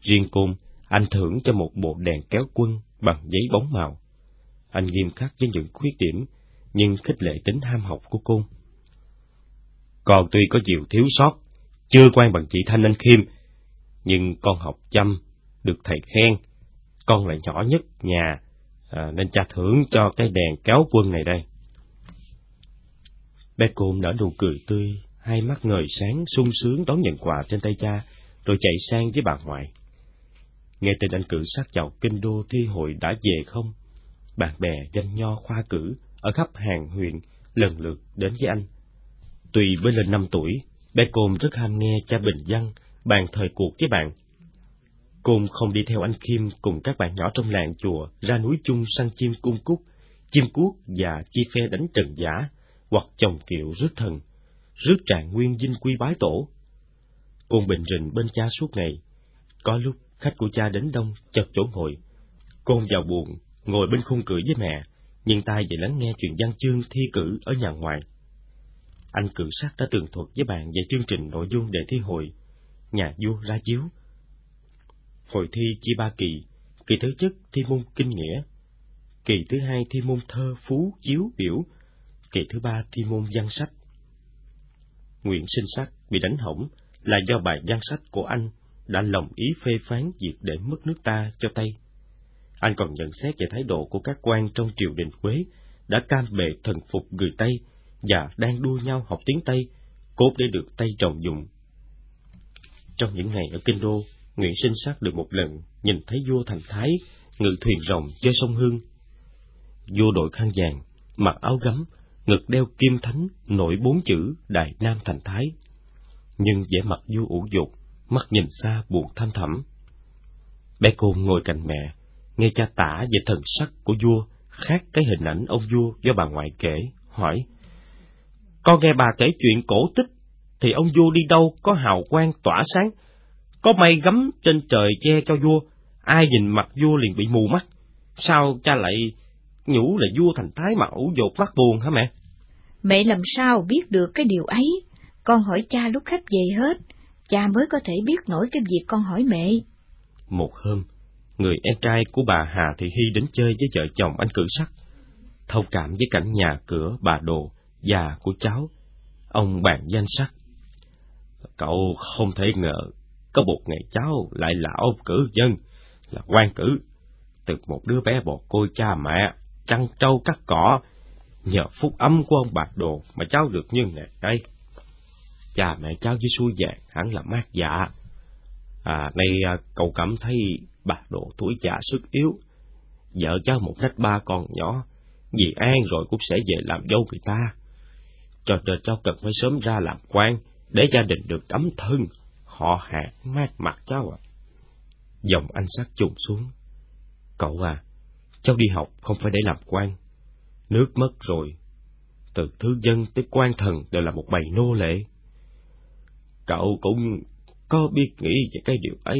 Riêng côn, anh thưởng cho một bộ đèn kéo quân bằng giấy bóng màu. Anh nghiêm khắc với những khuyết điểm, nhưng khích lệ tính ham học của cô. Còn tuy có nhiều thiếu sót, chưa quan bằng chị Thanh Anh Khiêm, nhưng con học chăm, được thầy khen. Con lại nhỏ nhất nhà, à, nên cha thưởng cho cái đèn kéo quân này đây. Bé Côn nở nụ cười tươi, hai mắt ngời sáng, sung sướng đón nhận quà trên tay cha, rồi chạy sang với bà ngoại. Nghe tin anh cử sát vào kinh đô thi hội đã về không? Bạn bè danh nho khoa cử ở khắp hàng huyện lần lượt đến với anh. Tùy mới lên năm tuổi, bé Côn rất ham nghe cha bình văn, bàn thời cuộc với bạn. Côn không đi theo anh Kim cùng các bạn nhỏ trong làng chùa ra núi chung săn chim cung cúc, chim cuốc và chi phe đánh trần giả, hoặc chồng kiệu rước thần, rước trạng nguyên dinh quy bái tổ. Côn bình rình bên cha suốt ngày. Có lúc khách của cha đến đông, chật chỗ ngồi. Côn vào buồn, ngồi bên khung cửa với mẹ, nhưng tai về lắng nghe chuyện văn chương thi cử ở nhà ngoài. Anh cử sát đã tường thuật với bạn về chương trình nội dung để thi hội, nhà vua ra chiếu. Hội thi chia ba kỳ, kỳ thứ nhất thi môn kinh nghĩa, kỳ thứ hai thi môn thơ phú chiếu biểu, kỳ thứ ba thi môn văn sách. Nguyễn sinh sắc bị đánh hỏng là do bài văn sách của anh đã lòng ý phê phán việc để mất nước ta cho Tây. Anh còn nhận xét về thái độ của các quan trong triều đình Quế đã cam bề thần phục người Tây và đang đua nhau học tiếng Tây, cốt để được Tây trọng dụng. Trong những ngày ở Kinh Đô, Nguyễn Sinh sát được một lần nhìn thấy vua Thành Thái ngự thuyền rồng chơi sông Hương. Vua đội khăn vàng, mặc áo gấm, ngực đeo kim thánh, nổi bốn chữ Đại Nam Thành Thái. Nhưng vẻ mặt vua ủ dục, mắt nhìn xa buồn thăm thẳm. Bé cô ngồi cạnh mẹ, nghe cha tả về thần sắc của vua khác cái hình ảnh ông vua do bà ngoại kể, hỏi. Con nghe bà kể chuyện cổ tích, thì ông vua đi đâu có hào quang tỏa sáng, có mây gấm trên trời che cho vua, ai nhìn mặt vua liền bị mù mắt. Sao cha lại nhủ là vua thành thái mà ủ dột mắt buồn hả mẹ? Mẹ làm sao biết được cái điều ấy? Con hỏi cha lúc khách về hết, cha mới có thể biết nổi cái việc con hỏi mẹ. Một hôm, người em trai của bà Hà Thị Hy đến chơi với vợ chồng anh cử sắc. Thông cảm với cảnh nhà cửa bà đồ, già của cháu, ông bàn danh sắc. Cậu không thể ngờ, có một ngày cháu lại là ông cử dân, là quan cử. Từ một đứa bé bồ côi cha mẹ, chăn trâu cắt cỏ, nhờ phúc âm của ông bạc đồ mà cháu được như ngày đây. Cha mẹ cháu với suối vàng hẳn là mát dạ. À, nay à, cậu cảm thấy bà độ tuổi già sức yếu. Vợ cháu một nách ba con nhỏ, vì an rồi cũng sẽ về làm dâu người ta. Cho nên cháu cần phải sớm ra làm quan, để gia đình được ấm thân, họ hạt mát mặt cháu ạ. À. Dòng anh sắc trùng xuống. Cậu à, cháu đi học không phải để làm quan. Nước mất rồi, từ thứ dân tới quan thần đều là một bầy nô lệ. Cậu cũng có biết nghĩ về cái điều ấy.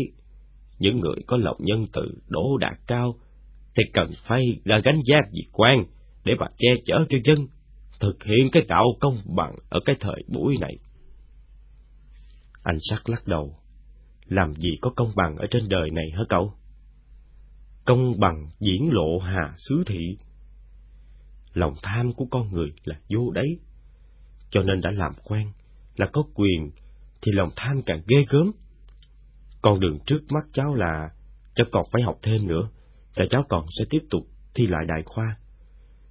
Những người có lòng nhân từ đỗ đạt cao thì cần phải ra gánh giác việc quan để mà che chở cho dân, thực hiện cái đạo công bằng ở cái thời buổi này. Anh sắc lắc đầu. Làm gì có công bằng ở trên đời này hả cậu? Công bằng diễn lộ hà xứ thị. Lòng tham của con người là vô đấy. Cho nên đã làm quen là có quyền thì lòng tham càng ghê gớm. Con đường trước mắt cháu là cháu còn phải học thêm nữa, và cháu còn sẽ tiếp tục thi lại đại khoa.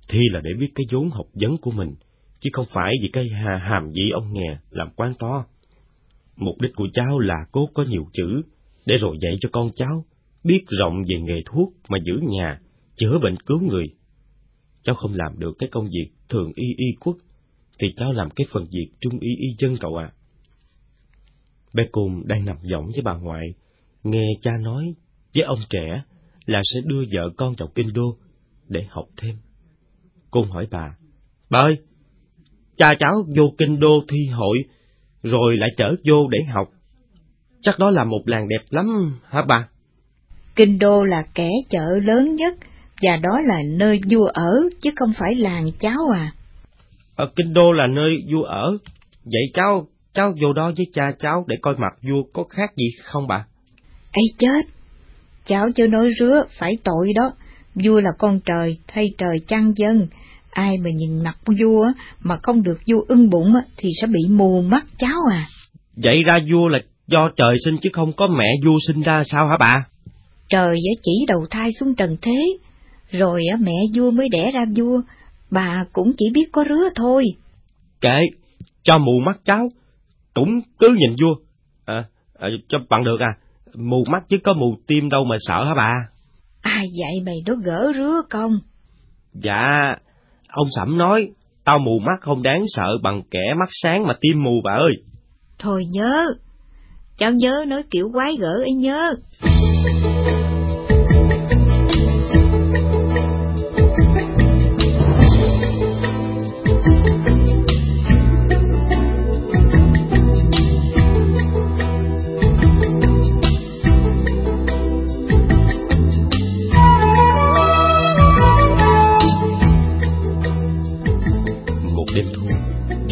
Thi là để biết cái vốn học vấn của mình, chứ không phải vì cái hà hàm vị ông nghè làm quan to. Mục đích của cháu là cốt có nhiều chữ, để rồi dạy cho con cháu biết rộng về nghề thuốc mà giữ nhà, chữa bệnh cứu người. Cháu không làm được cái công việc thường y y quốc, thì cháu làm cái phần việc trung y y dân cậu ạ. À. Bé Côn đang nằm võng với bà ngoại, nghe cha nói với ông trẻ là sẽ đưa vợ con vào kinh đô để học thêm. Côn hỏi bà, bà ơi, cha cháu vô kinh đô thi hội, rồi lại trở vô để học. Chắc đó là một làng đẹp lắm, hả bà? Kinh đô là kẻ chợ lớn nhất, và đó là nơi vua ở, chứ không phải làng cháu à. Ở kinh đô là nơi vua ở, vậy cháu cháu vô đó với cha cháu để coi mặt vua có khác gì không bà? ấy chết! Cháu chưa nói rứa, phải tội đó. Vua là con trời, thay trời chăn dân. Ai mà nhìn mặt vua mà không được vua ưng bụng thì sẽ bị mù mắt cháu à. Vậy ra vua là do trời sinh chứ không có mẹ vua sinh ra sao hả bà? Trời chỉ đầu thai xuống trần thế, rồi mẹ vua mới đẻ ra vua, bà cũng chỉ biết có rứa thôi. Kệ, cho mù mắt cháu, cũng cứ nhìn vua. À, à, cho bằng được à, mù mắt chứ có mù tim đâu mà sợ hả bà? Ai vậy mày nó gỡ rứa công? Dạ, ông Sẩm nói, tao mù mắt không đáng sợ bằng kẻ mắt sáng mà tim mù bà ơi. Thôi nhớ, cháu nhớ nói kiểu quái gỡ ấy nhớ.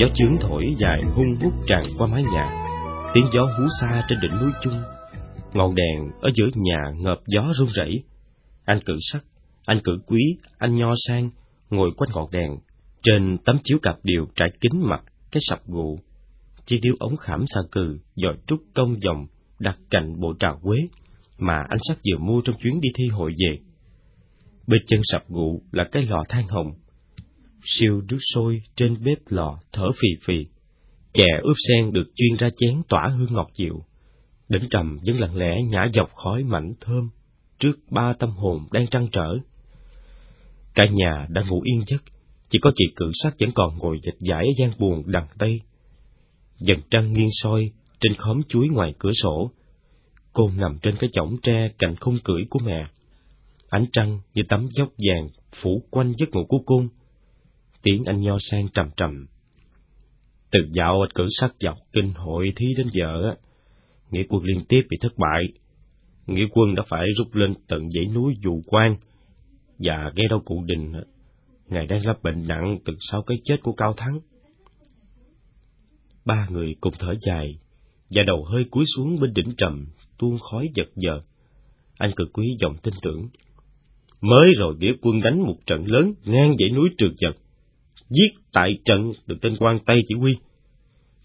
Gió chướng thổi dài hung hút tràn qua mái nhà, tiếng gió hú xa trên đỉnh núi chung. Ngọn đèn ở giữa nhà ngợp gió run rẩy. Anh cử sắc, anh cử quý, anh nho sang, ngồi quanh ngọn đèn. Trên tấm chiếu cặp điều trải kín mặt, cái sập gụ. Chiếc điếu ống khảm xa cừ, dòi trúc công dòng, đặt cạnh bộ trà quế, mà anh sắc vừa mua trong chuyến đi thi hội về. Bên chân sập gụ là cái lò than hồng, siêu nước sôi trên bếp lò thở phì phì. Chè ướp sen được chuyên ra chén tỏa hương ngọt dịu. Đỉnh trầm vẫn lặng lẽ nhả dọc khói mảnh thơm trước ba tâm hồn đang trăn trở. Cả nhà đã ngủ yên giấc, chỉ có chị cử sắc vẫn còn ngồi dịch giải ở gian buồn đằng tây. Dần trăng nghiêng soi trên khóm chuối ngoài cửa sổ. Cô nằm trên cái chõng tre cạnh khung cửi của mẹ. Ánh trăng như tấm dốc vàng phủ quanh giấc ngủ của cung tiếng anh nho sang trầm trầm. Từ dạo anh cử sắc dọc kinh hội thi đến giờ, nghĩa quân liên tiếp bị thất bại. Nghĩa quân đã phải rút lên tận dãy núi dù quan, và nghe đâu cụ đình, ngài đang lâm bệnh nặng từ sau cái chết của Cao Thắng. Ba người cùng thở dài, và đầu hơi cúi xuống bên đỉnh trầm, tuôn khói giật giờ. Anh cực quý giọng tin tưởng. Mới rồi nghĩa quân đánh một trận lớn ngang dãy núi Trường Giật. Giết tại trận được tên quan Tây chỉ huy.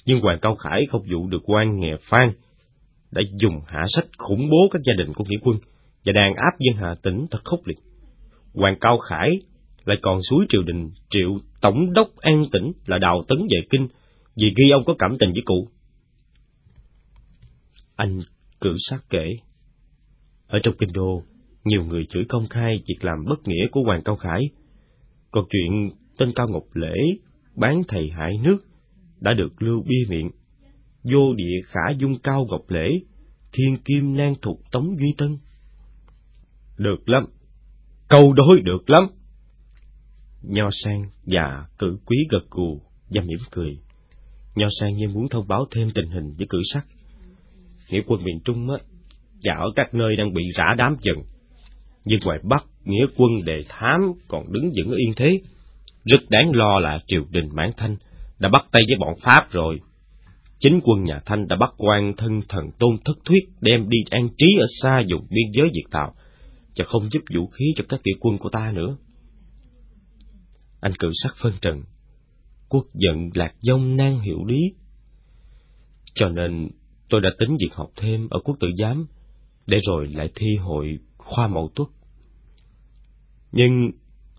Nhưng Hoàng Cao Khải không dụ được quan Nghè Phan, đã dùng hạ sách khủng bố các gia đình của nghĩa quân và đàn áp dân Hà tỉnh thật khốc liệt. Hoàng Cao Khải lại còn suối triều đình triệu tổng đốc an tỉnh là đào tấn về kinh vì ghi ông có cảm tình với cụ. Anh cử sát kể. Ở trong kinh đô, nhiều người chửi công khai việc làm bất nghĩa của Hoàng Cao Khải. Còn chuyện tên Cao Ngọc Lễ bán thầy hại nước đã được lưu bia miệng. Vô địa khả dung Cao Ngọc Lễ, thiên kim nan thục Tống Duy Tân. Được lắm, câu đối được lắm. Nho sang và cử quý gật gù và mỉm cười. Nho sang như muốn thông báo thêm tình hình với cử sắc. Nghĩa quân miền Trung á, và ở các nơi đang bị rã đám dần. Nhưng ngoài Bắc, nghĩa quân đề thám còn đứng vững yên thế. Rất đáng lo là triều đình Mãn Thanh đã bắt tay với bọn Pháp rồi. Chính quân nhà Thanh đã bắt quan thân thần tôn thất thuyết đem đi an trí ở xa vùng biên giới Việt Tàu, và không giúp vũ khí cho các tiểu quân của ta nữa. Anh cử sắc phân trần, quốc giận lạc dông nan hiểu lý. Cho nên tôi đã tính việc học thêm ở quốc tử giám, để rồi lại thi hội khoa mẫu tuất. Nhưng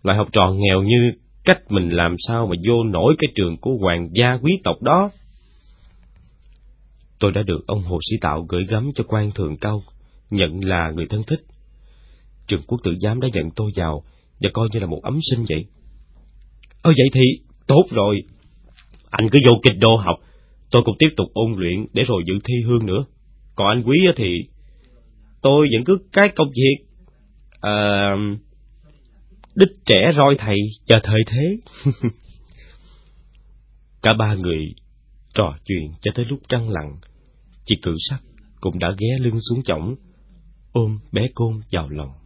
loại học trò nghèo như cách mình làm sao mà vô nổi cái trường của hoàng gia quý tộc đó. Tôi đã được ông Hồ Sĩ Tạo gửi gắm cho quan thượng cao, nhận là người thân thích. Trường quốc tử giám đã nhận tôi vào và coi như là một ấm sinh vậy. Ơ vậy thì tốt rồi. Anh cứ vô kinh đô học, tôi cũng tiếp tục ôn luyện để rồi dự thi hương nữa. Còn anh quý thì tôi vẫn cứ cái công việc Uh, đích trẻ roi thầy chờ thời thế. Cả ba người trò chuyện cho tới lúc trăng lặng, chị cử sắc cũng đã ghé lưng xuống chổng, ôm bé côn vào lòng.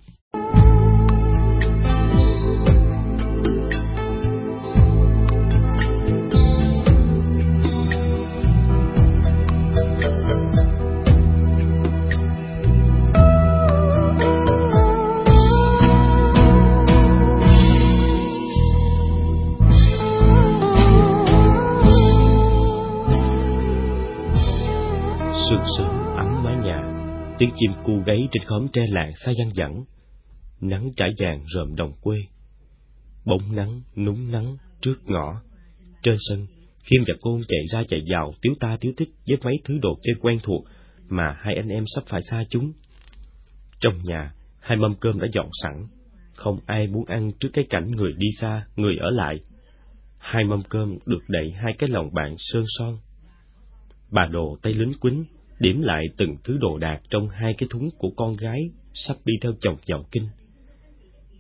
Tiếng chim cu gáy trên khóm tre làng xa văng vẳng, nắng trải vàng rợm đồng quê. Bóng nắng, núng nắng, trước ngõ. Trên sân, Khiêm và Côn chạy ra chạy vào, tiếu ta tiếu tích với mấy thứ đồ chơi quen thuộc mà hai anh em sắp phải xa chúng. Trong nhà, hai mâm cơm đã dọn sẵn, không ai muốn ăn trước cái cảnh người đi xa, người ở lại. Hai mâm cơm được đậy hai cái lòng bạn sơn son. Bà đồ tay lính quýnh, điểm lại từng thứ đồ đạc trong hai cái thúng của con gái sắp đi theo chồng vào kinh.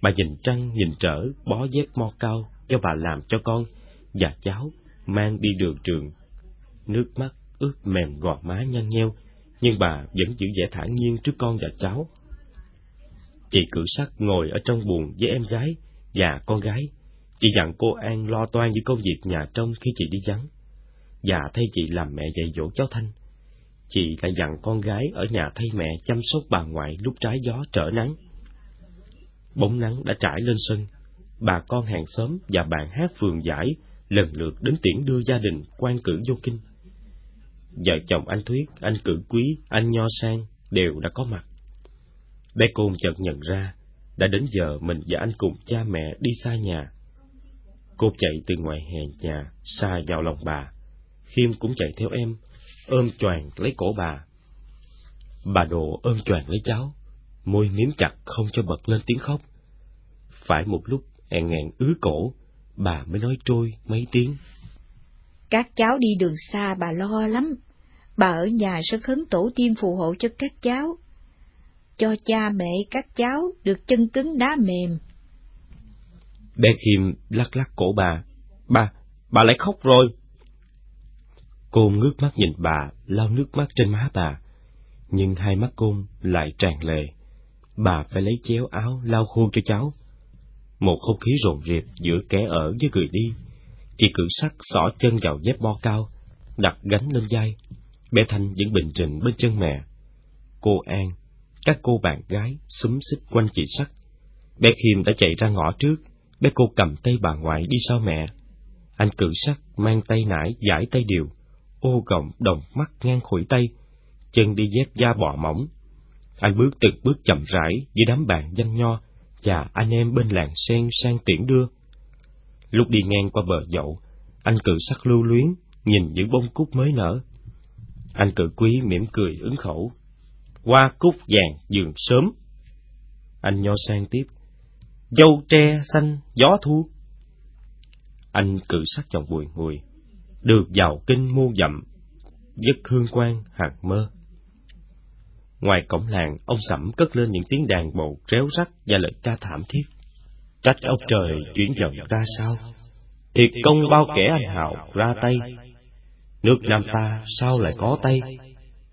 Bà nhìn trăng nhìn trở bó dép mo cao cho bà làm cho con và cháu mang đi đường trường. Nước mắt ướt mềm gò má nhăn nheo, nhưng bà vẫn giữ vẻ thản nhiên trước con và cháu. Chị cử sắc ngồi ở trong buồng với em gái và con gái. Chị dặn cô An lo toan với công việc nhà trong khi chị đi vắng. Và thay chị làm mẹ dạy dỗ cháu Thanh chị lại dặn con gái ở nhà thay mẹ chăm sóc bà ngoại lúc trái gió trở nắng. Bóng nắng đã trải lên sân, bà con hàng xóm và bạn hát phường giải lần lượt đến tiễn đưa gia đình quan cử vô kinh. Vợ chồng anh Thuyết, anh Cử Quý, anh Nho Sang đều đã có mặt. Bé Côn chợt nhận ra, đã đến giờ mình và anh cùng cha mẹ đi xa nhà. Cô chạy từ ngoài hè nhà, xa vào lòng bà. Khiêm cũng chạy theo em, ôm choàng lấy cổ bà. Bà đồ ôm choàng lấy cháu, môi miếm chặt không cho bật lên tiếng khóc. Phải một lúc hẹn ngàn ứ cổ, bà mới nói trôi mấy tiếng. Các cháu đi đường xa bà lo lắm, bà ở nhà sẽ khấn tổ tiên phù hộ cho các cháu, cho cha mẹ các cháu được chân cứng đá mềm. Bé Khiêm lắc lắc cổ bà, bà, bà lại khóc rồi cô ngước mắt nhìn bà, lau nước mắt trên má bà, nhưng hai mắt côn lại tràn lệ. Bà phải lấy chéo áo lau khô cho cháu. Một không khí rộn rịp giữa kẻ ở với người đi. Chị cử sắc xỏ chân vào dép bo cao, đặt gánh lên vai. Bé Thanh vẫn bình trình bên chân mẹ. Cô An, các cô bạn gái xúm xích quanh chị sắc. Bé Khiêm đã chạy ra ngõ trước, bé cô cầm tay bà ngoại đi sau mẹ. Anh cử sắc mang tay nải giải tay điều, ô gọng đồng mắt ngang khuỷu tay, chân đi dép da bọ mỏng. Anh bước từng bước chậm rãi với đám bạn danh nho và anh em bên làng sen sang tiễn đưa. Lúc đi ngang qua bờ dậu, anh cử sắc lưu luyến, nhìn những bông cúc mới nở. Anh cử quý mỉm cười ứng khẩu. Hoa cúc vàng giường sớm. Anh nho sang tiếp. Dâu tre xanh gió thu. Anh cử sắc chồng bùi ngùi. Được giàu kinh muôn dặm. Giấc hương quan hạt mơ. Ngoài cổng làng, ông Sẩm cất lên những tiếng đàn bộ réo rắt và lời ca thảm thiết. Trách ông trời chuyển dần ra sao? Thiệt công bao kẻ anh hào ra tay. Nước Nam ta sao lại có tay?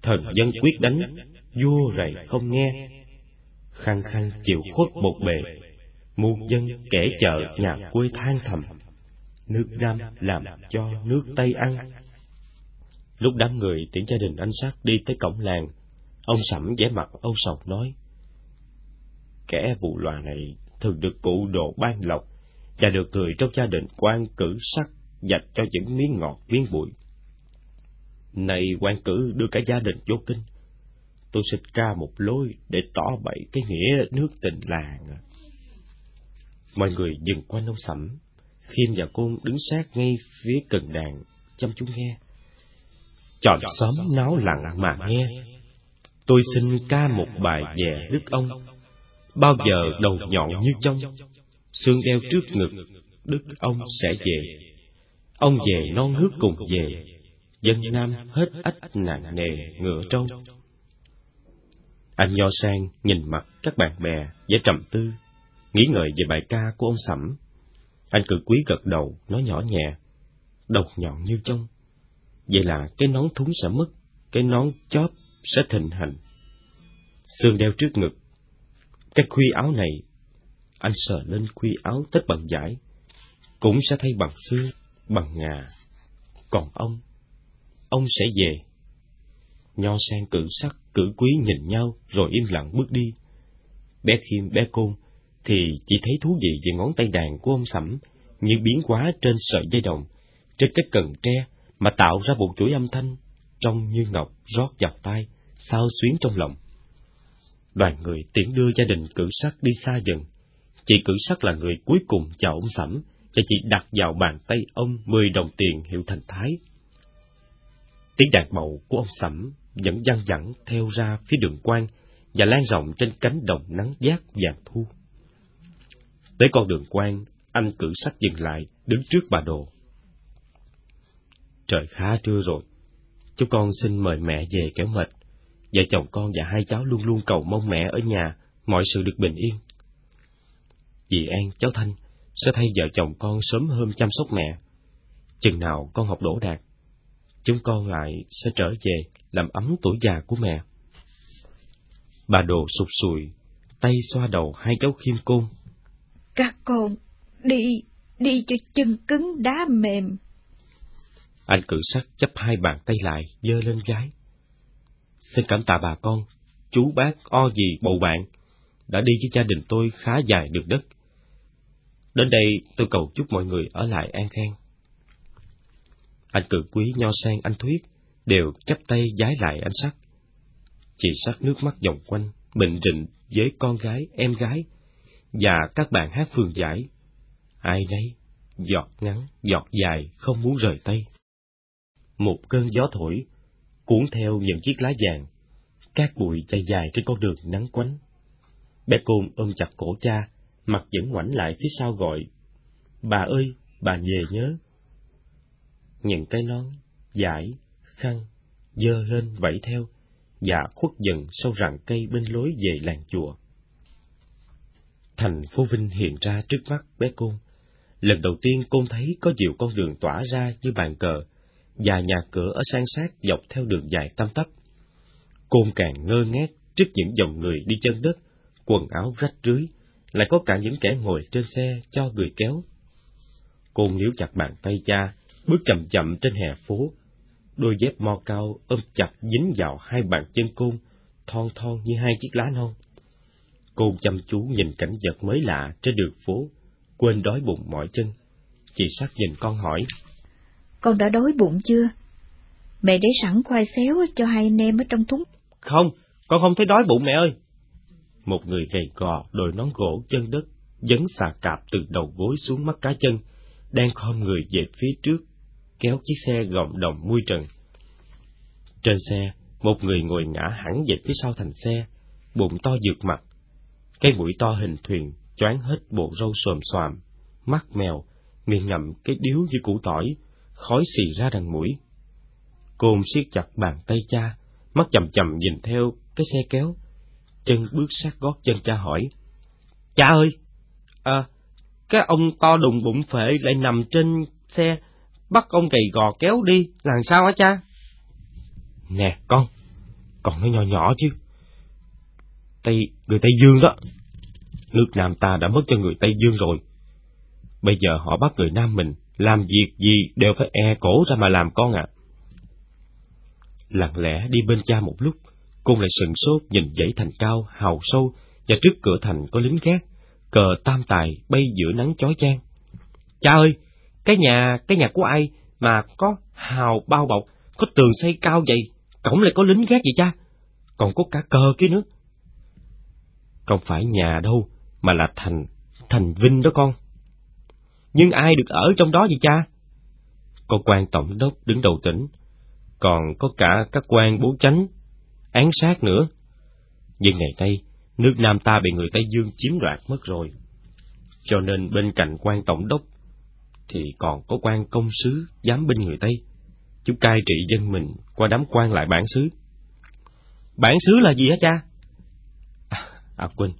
Thần dân quyết đánh, vua rầy không nghe. Khăng khăng chịu khuất một bề, muôn dân kẻ chợ nhà quê than thầm. Nước Nam làm cho nước Tây ăn. Lúc đám người tiễn gia đình anh sát đi tới cổng làng, ông sẩm vẻ mặt âu sầu nói: Kẻ vụ loà này thường được cụ đồ ban lộc và được người trong gia đình quan cử sắc dạch cho những miếng ngọt miếng bụi. Này quan cử đưa cả gia đình vô kinh, tôi xịt ca một lối để tỏ bậy cái nghĩa nước tình làng. Mọi người dừng quanh ông sẩm, Khiêm và Côn đứng sát ngay phía cần đàn, chăm chú nghe. Chọn xóm náo lặng mà nghe, tôi xin ca một bài về đức ông, bao giờ đầu nhọn như trong, xương đeo trước ngực, đức ông sẽ về. Ông về non nước cùng về, dân Nam hết ách nặng nề ngựa trâu. Anh Nho Sang nhìn mặt các bạn bè vẻ trầm tư, nghĩ ngợi về bài ca của ông Sẩm. Anh cử quý gật đầu, nói nhỏ nhẹ, độc nhọn như trong. Vậy là cái nón thúng sẽ mất, cái nón chóp sẽ thịnh hành. Xương đeo trước ngực, cái khuy áo này, anh sờ lên khuy áo tất bằng giải, cũng sẽ thay bằng xương, bằng ngà. Còn ông, ông sẽ về. Nho sang cử sắc, cử quý nhìn nhau rồi im lặng bước đi. Bé Khiêm, bé Côn thì chỉ thấy thú vị về ngón tay đàn của ông Sẩm như biến hóa trên sợi dây đồng, trên cái cần tre mà tạo ra một chuỗi âm thanh trong như ngọc rót vào tai, sao xuyến trong lòng. Đoàn người tiễn đưa gia đình cử sắc đi xa dần. Chị cử sắc là người cuối cùng chào ông Sẩm, và chị đặt vào bàn tay ông mười đồng tiền hiệu thành thái. Tiếng đàn bầu của ông Sẩm vẫn văng vẳng theo ra phía đường quan và lan rộng trên cánh đồng nắng giác vàng thu. Tới con đường quan, anh cử sách dừng lại, đứng trước bà đồ. Trời khá trưa rồi, chúng con xin mời mẹ về kéo mệt. Vợ chồng con và hai cháu luôn luôn cầu mong mẹ ở nhà, mọi sự được bình yên. Dì An, cháu Thanh, sẽ thay vợ chồng con sớm hơn chăm sóc mẹ. Chừng nào con học đỗ đạt, chúng con lại sẽ trở về làm ấm tuổi già của mẹ. Bà đồ sụt sùi, tay xoa đầu hai cháu khiêm côn. Các con đi, đi cho chân cứng đá mềm. Anh cử sắc chấp hai bàn tay lại, dơ lên gái. Xin cảm tạ bà con, chú bác o gì bầu bạn, đã đi với gia đình tôi khá dài được đất. Đến đây tôi cầu chúc mọi người ở lại an khang. Anh cử quý nho sang anh Thuyết đều chắp tay giái lại anh sắc. Chị sắc nước mắt vòng quanh, bình rịnh với con gái, em gái, và các bạn hát phương giải. Ai nấy, giọt ngắn, giọt dài, không muốn rời tay. Một cơn gió thổi, cuốn theo những chiếc lá vàng, cát bụi chạy dài trên con đường nắng quánh. Bé Côn ôm chặt cổ cha, mặt vẫn ngoảnh lại phía sau gọi, Bà ơi, bà về nhớ. Những cái nón, giải, khăn, dơ lên vẫy theo, và khuất dần sau rặng cây bên lối về làng chùa. Thành phố Vinh hiện ra trước mắt bé Côn. Lần đầu tiên Côn thấy có nhiều con đường tỏa ra như bàn cờ, và nhà cửa ở san sát dọc theo đường dài tăm tắp. Côn càng ngơ ngác trước những dòng người đi chân đất, quần áo rách rưới, lại có cả những kẻ ngồi trên xe cho người kéo. Côn níu chặt bàn tay cha, bước chậm chậm trên hè phố. Đôi dép mo cao ôm chặt dính vào hai bàn chân côn, thon thon như hai chiếc lá non. Cô chăm chú nhìn cảnh vật mới lạ trên đường phố, quên đói bụng mỏi chân. Chị sắc nhìn con hỏi. Con đã đói bụng chưa? Mẹ để sẵn khoai xéo cho hai anh em ở trong thúng. Không, con không thấy đói bụng mẹ ơi. Một người gầy gò, đội nón gỗ chân đất, dấn xà cạp từ đầu gối xuống mắt cá chân, đang khom người về phía trước, kéo chiếc xe gọng đồng mui trần. Trên xe, một người ngồi ngã hẳn về phía sau thành xe, bụng to dược mặt. Cái bụi to hình thuyền, choáng hết bộ râu xồm xoàm, mắt mèo, miệng ngậm cái điếu như củ tỏi, khói xì ra đằng mũi. Côn siết chặt bàn tay cha, mắt chầm chầm nhìn theo cái xe kéo, chân bước sát gót chân cha hỏi. Cha ơi! À, cái ông to đùng bụng phệ lại nằm trên xe, bắt ông gầy gò kéo đi, làm sao hả cha? Nè, con, còn nó nhỏ nhỏ chứ. Tây, người Tây Dương đó. Nước Nam ta đã mất cho người Tây Dương rồi. Bây giờ họ bắt người Nam mình, làm việc gì đều phải e cổ ra mà làm con ạ. À. Lặng lẽ đi bên cha một lúc, Cung lại sừng sốt nhìn dãy thành cao, hào sâu, và trước cửa thành có lính gác, cờ tam tài bay giữa nắng chói chang. Cha ơi, cái nhà, cái nhà của ai mà có hào bao bọc, có tường xây cao vậy, cổng lại có lính gác vậy cha? Còn có cả cờ kia nữa. Không phải nhà đâu, mà là thành, thành Vinh đó con. Nhưng ai được ở trong đó vậy cha? Có quan tổng đốc đứng đầu tỉnh, còn có cả các quan bố chánh, án sát nữa. Nhưng ngày nay, nước Nam ta bị người Tây Dương chiếm đoạt mất rồi. Cho nên bên cạnh quan tổng đốc, thì còn có quan công sứ giám binh người Tây. Chúng cai trị dân mình qua đám quan lại bản xứ. Bản xứ là gì hả cha? À, quên,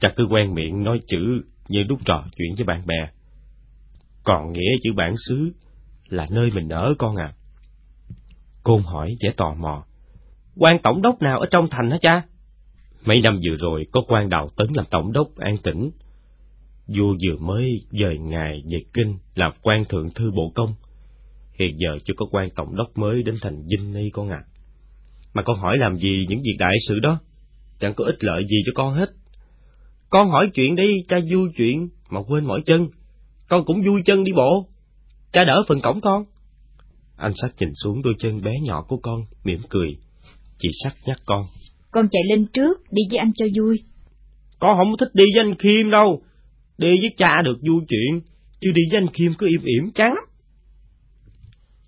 cha cứ quen miệng nói chữ như lúc trò chuyện với bạn bè. Còn nghĩa chữ bản xứ là nơi mình ở con à. Côn hỏi vẻ tò mò. quan tổng đốc nào ở trong thành hả cha? Mấy năm vừa rồi có quan đào tấn làm tổng đốc an tỉnh. Vua vừa mới dời ngài về kinh làm quan thượng thư bộ công. Hiện giờ chưa có quan tổng đốc mới đến thành dinh nay con ạ. À. Mà con hỏi làm gì những việc đại sự đó? Chẳng có ích lợi gì cho con hết. Con hỏi chuyện đi, cha vui chuyện, mà quên mỏi chân. Con cũng vui chân đi bộ. Cha đỡ phần cổng con. Anh sắc nhìn xuống đôi chân bé nhỏ của con, mỉm cười. Chị sắc nhắc con. Con chạy lên trước, đi với anh cho vui. Con không thích đi với anh Khiêm đâu. Đi với cha được vui chuyện, chứ đi với anh Khiêm cứ im ỉm chán lắm.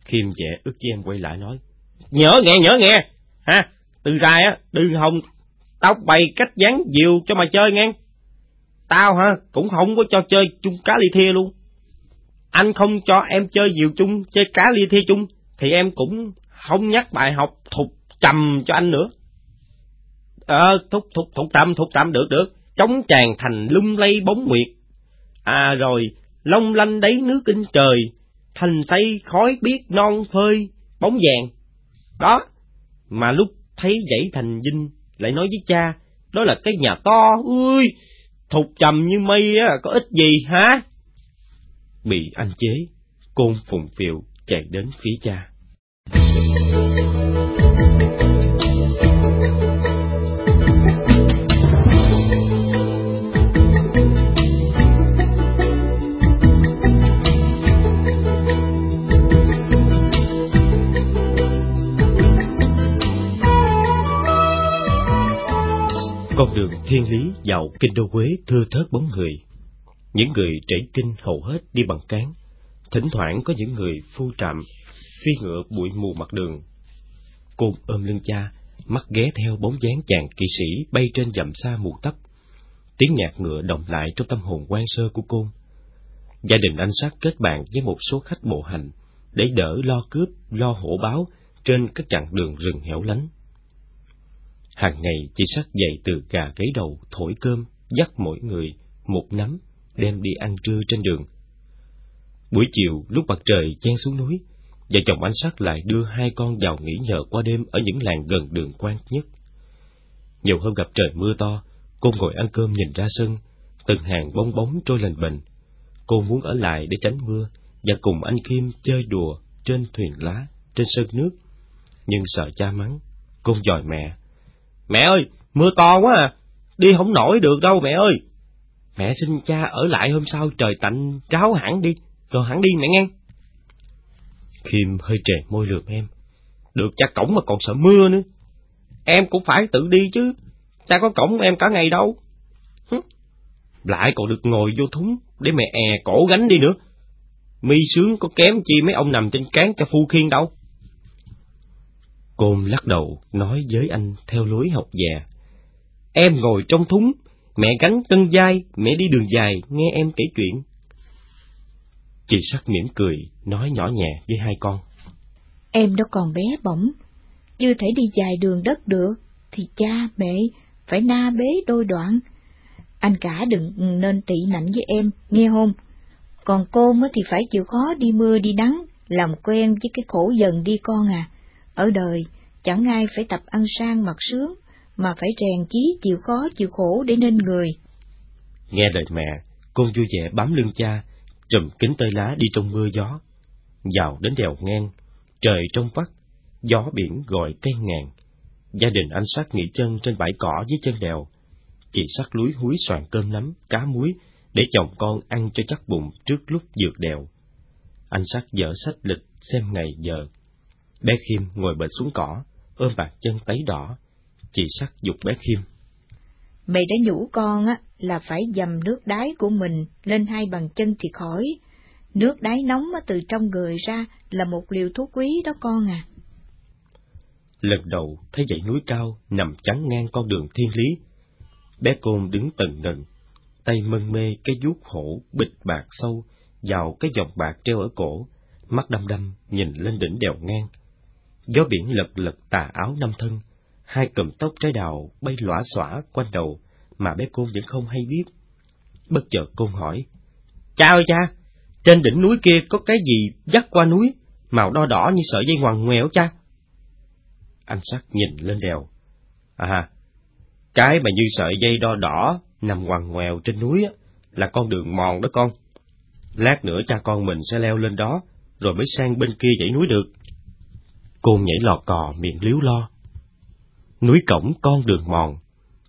Khiêm vẻ ức với em quay lại nói. Nhớ nghe, nhớ nghe. Ha, từ dài á, đừng hồng tao bày cách dán diều cho mà chơi nghe. Tao hả, cũng không có cho chơi chung cá ly thia luôn. Anh không cho em chơi diều chung, chơi cá ly thia chung, thì em cũng không nhắc bài học thục trầm cho anh nữa. Ờ, thúc, thục thục trầm, thục trầm, được, được. Chống tràn thành lung lay bóng nguyệt. À rồi, long lanh đấy nước kinh trời, thành xây khói biết non phơi, bóng vàng. Đó, mà lúc thấy dãy thành dinh, lại nói với cha, đó là cái nhà to, ui, thục trầm như mây á, có ích gì hả? Bị anh chế, côn phùng phiệu chạy đến phía cha. Thiên lý vào kinh đô Quế thưa thớt bóng người. Những người trễ kinh hầu hết đi bằng cán, thỉnh thoảng có những người phu trạm, phi ngựa bụi mù mặt đường. Côn ôm lưng cha, mắt ghé theo bóng dáng chàng kỵ sĩ bay trên dặm xa mù tấp. Tiếng nhạc ngựa đồng lại trong tâm hồn quan sơ của côn. Gia đình anh sát kết bạn với một số khách bộ hành, để đỡ lo cướp, lo hổ báo trên các chặng đường rừng hẻo lánh. Hàng ngày chỉ sắc dậy từ gà gáy đầu thổi cơm, dắt mỗi người một nắm, đem đi ăn trưa trên đường. Buổi chiều, lúc mặt trời chen xuống núi, vợ chồng anh sắc lại đưa hai con vào nghỉ nhờ qua đêm ở những làng gần đường quan nhất. Nhiều hôm gặp trời mưa to, cô ngồi ăn cơm nhìn ra sân, từng hàng bong bóng trôi lên bình. Cô muốn ở lại để tránh mưa và cùng anh Kim chơi đùa trên thuyền lá, trên sân nước. Nhưng sợ cha mắng, cô dòi mẹ, Mẹ ơi, mưa to quá à, đi không nổi được đâu mẹ ơi. Mẹ xin cha ở lại hôm sau trời tạnh cháo hẳn đi, rồi hẳn đi mẹ nghe. Kim hơi trề môi lườm em. Được cha cổng mà còn sợ mưa nữa. Em cũng phải tự đi chứ, cha có cổng em cả ngày đâu. Lại còn được ngồi vô thúng để mẹ è cổ gánh đi nữa. Mi sướng có kém chi mấy ông nằm trên cán cho phu khiên đâu. Côn lắc đầu nói với anh theo lối học già. Em ngồi trong thúng, mẹ gánh cân dai, mẹ đi đường dài, nghe em kể chuyện. Chị sắc mỉm cười, nói nhỏ nhẹ với hai con. Em đó còn bé bỏng, chưa thể đi dài đường đất được, thì cha mẹ phải na bế đôi đoạn. Anh cả đừng nên tị nạnh với em, nghe không? Còn cô mới thì phải chịu khó đi mưa đi nắng, làm quen với cái khổ dần đi con à. Ở đời, chẳng ai phải tập ăn sang mặc sướng, mà phải rèn chí chịu khó chịu khổ để nên người. Nghe lời mẹ, con vui vẻ bám lưng cha, trùm kính tơi lá đi trong mưa gió. Vào đến đèo ngang, trời trong vắt, gió biển gọi cây ngàn. Gia đình anh sắc nghỉ chân trên bãi cỏ dưới chân đèo. Chị sắc lúi húi soạn cơm nắm, cá muối, để chồng con ăn cho chắc bụng trước lúc vượt đèo. Anh sắc dở sách lịch xem ngày giờ. Bé Khiêm ngồi bệt xuống cỏ, ôm bàn chân tấy đỏ. Chị sắc dục bé Khiêm. Mày đã nhủ con á là phải dầm nước đáy của mình lên hai bàn chân thì khỏi. Nước đáy nóng từ trong người ra là một liều thuốc quý đó con à. Lần đầu thấy dãy núi cao nằm chắn ngang con đường thiên lý. Bé Côn đứng tần ngần, tay mân mê cái vuốt hổ bịch bạc sâu vào cái vòng bạc treo ở cổ, mắt đăm đăm nhìn lên đỉnh đèo ngang. Gió biển lật lật tà áo năm thân, hai cụm tóc trái đào bay lỏa xõa quanh đầu mà bé Côn vẫn không hay biết. Bất chợt Côn hỏi, Cha ơi cha, trên đỉnh núi kia có cái gì dắt qua núi, màu đo đỏ như sợi dây ngoằn ngoèo cha? Anh sắc nhìn lên đèo. À, cái mà như sợi dây đo đỏ nằm ngoằn ngoèo trên núi á, là con đường mòn đó con. Lát nữa cha con mình sẽ leo lên đó, rồi mới sang bên kia dãy núi được. Côn nhảy lò cò miệng liếu lo. Núi cổng con đường mòn,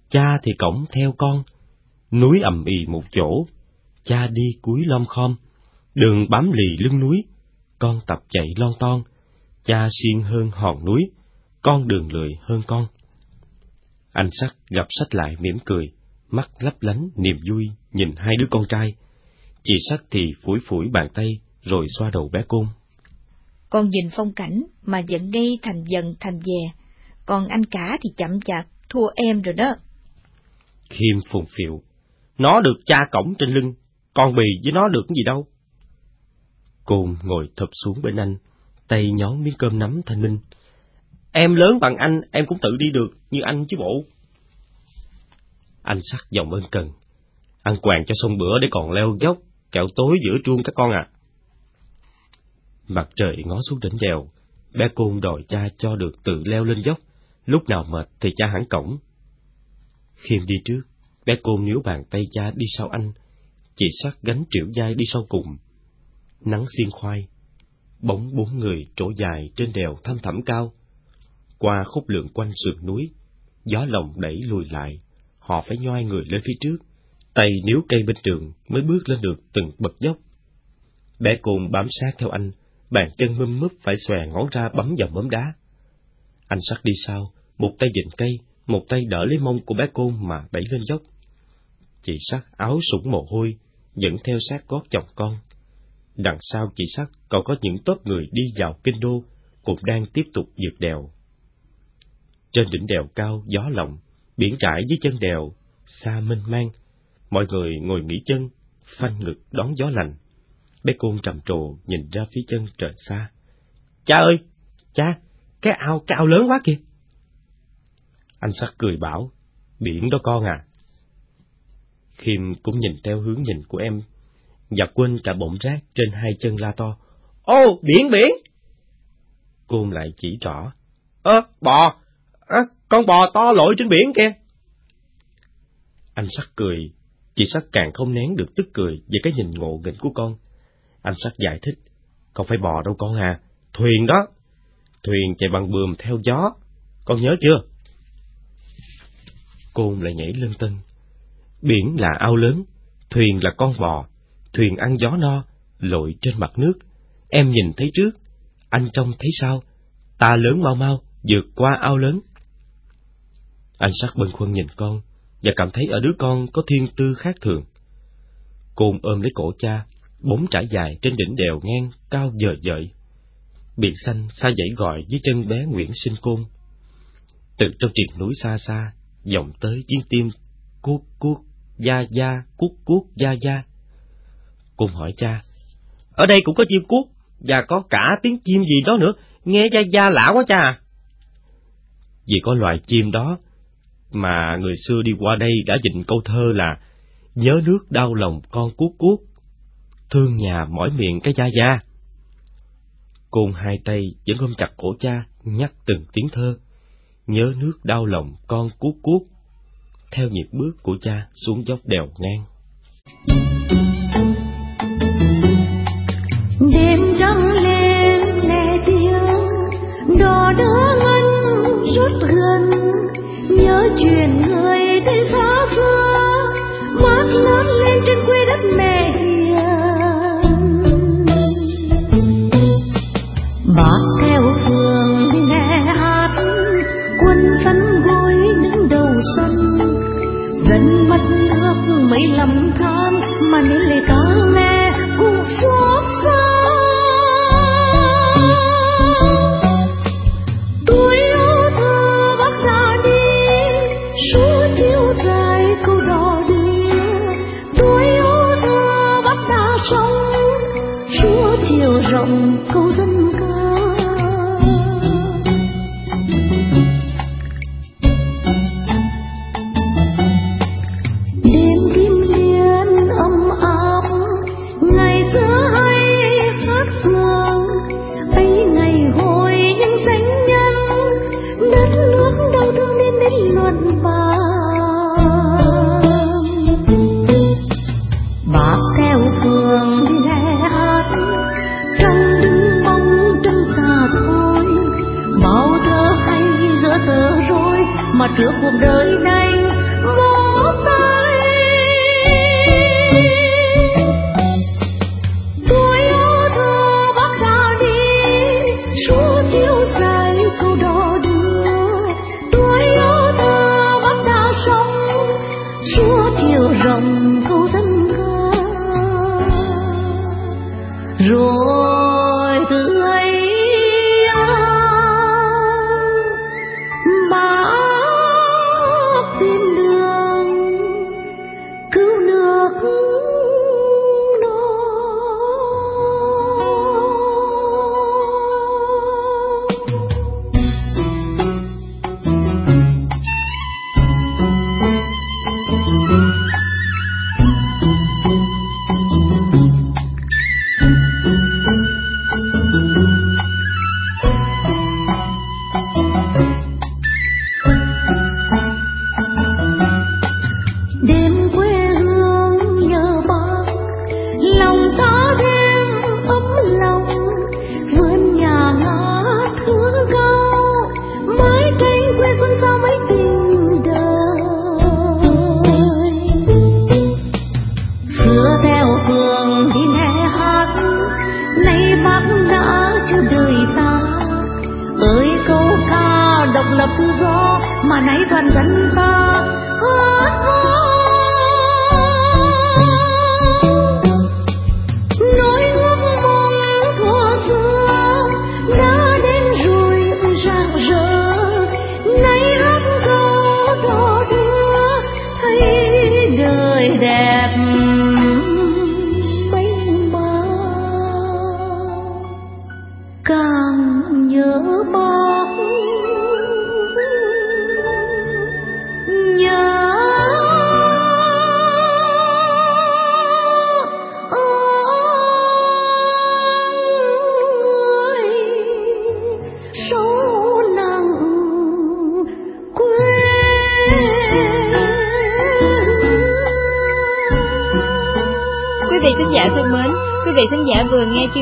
cha thì cổng theo con. Núi ầm ì một chỗ, cha đi cuối lom khom, đường bám lì lưng núi, con tập chạy lon ton, cha xiên hơn hòn núi, con đường lười hơn con. Anh sắc gặp sách lại mỉm cười, mắt lấp lánh niềm vui nhìn hai đứa con trai. Chị sắc thì phủi phủi bàn tay rồi xoa đầu bé côn. Con nhìn phong cảnh mà giận ngay thành dần thành dè, còn anh cả thì chậm chạp thua em rồi đó. Khiêm phùng phiệu, nó được cha cổng trên lưng, con bì với nó được gì đâu. Côn ngồi thập xuống bên anh, tay nhón miếng cơm nắm thanh minh. Em lớn bằng anh, em cũng tự đi được, như anh chứ bộ. Anh sắc giọng ân cần. Ăn quàng cho xong bữa để còn leo dốc, kẹo tối giữa truông các con à. Mặt trời ngó xuống đỉnh đèo, bé côn đòi cha cho được tự leo lên dốc, lúc nào mệt thì cha hẳn cổng. Khiêm đi trước, bé côn níu bàn tay cha đi sau anh, chị sắc gánh triệu dai đi sau cùng. Nắng xiên khoai, bóng bốn người trổ dài trên đèo thăm thẳm cao. Qua khúc lượng quanh sườn núi, gió lồng đẩy lùi lại, họ phải nhoai người lên phía trước, tay níu cây bên trường mới bước lên được từng bậc dốc. Bé côn bám sát theo anh, bàn chân mâm múp phải xòe ngón ra bấm vào mớm đá. Anh sắt đi sau, một tay dịnh cây, một tay đỡ lấy mông của bé côn mà đẩy lên dốc. Chị sắt áo sũng mồ hôi, dẫn theo sát gót chồng con. Đằng sau chị sắt còn có những tốp người đi vào kinh đô, cũng đang tiếp tục vượt đèo. Trên đỉnh đèo cao gió lộng, biển trải dưới chân đèo, xa mênh mang, mọi người ngồi nghỉ chân, phanh ngực đón gió lành Bé côn trầm trồ nhìn ra phía chân trời xa. Cha ơi, cha, cái ao, cái ao lớn quá kìa. Anh sắc cười bảo, biển đó con à. Khiêm cũng nhìn theo hướng nhìn của em, và quên cả bụng rác trên hai chân la to. Ô, biển biển! Côn lại chỉ rõ. Ơ, bò! À, con bò to lội trên biển kìa! Anh sắc cười, chị sắc càng không nén được tức cười về cái nhìn ngộ nghĩnh của con. Anh sắc giải thích, không phải bò đâu con à, thuyền đó. Thuyền chạy bằng bườm theo gió, con nhớ chưa? Côn lại nhảy lưng tân. Biển là ao lớn, thuyền là con bò, thuyền ăn gió no, lội trên mặt nước. Em nhìn thấy trước, anh trông thấy sao? Ta lớn mau mau, vượt qua ao lớn. Anh sắc bâng khuâng nhìn con, và cảm thấy ở đứa con có thiên tư khác thường. Côn ôm lấy cổ cha, bốn trải dài trên đỉnh đèo ngang, cao dờ dợi. Biển xanh xa dãy gọi dưới chân bé Nguyễn Sinh Côn. Từ trong triền núi xa xa, vọng tới tiếng tim, cuốc cuốc, da da, cuốc cuốc, da da. Côn hỏi cha, ở đây cũng có chim cuốc, và có cả tiếng chim gì đó nữa, nghe da da lạ quá cha Vì có loài chim đó, mà người xưa đi qua đây đã dịnh câu thơ là Nhớ nước đau lòng con cuốc cuốc, thương nhà mỏi miệng cái da da. Côn hai tay vẫn ôm chặt cổ cha, nhắc từng tiếng thơ. Nhớ nước đau lòng con cuốc cuốc, theo nhịp bước của cha xuống dốc đèo ngang. Đêm trăng lên lẻ tiếng, đò đưa ngân rút gần, nhớ chuyện người đây xa xưa, mắt lớn lên trên quê đất mẹ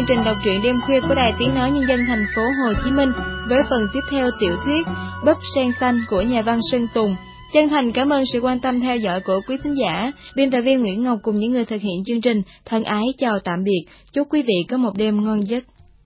chương trình đọc truyện đêm khuya của Đài Tiếng Nói Nhân dân thành phố Hồ Chí Minh với phần tiếp theo tiểu thuyết Bắp sen xanh của nhà văn Sơn Tùng. Chân thành cảm ơn sự quan tâm theo dõi của quý thính giả. Biên tập viên Nguyễn Ngọc cùng những người thực hiện chương trình thân ái chào tạm biệt. Chúc quý vị có một đêm ngon giấc.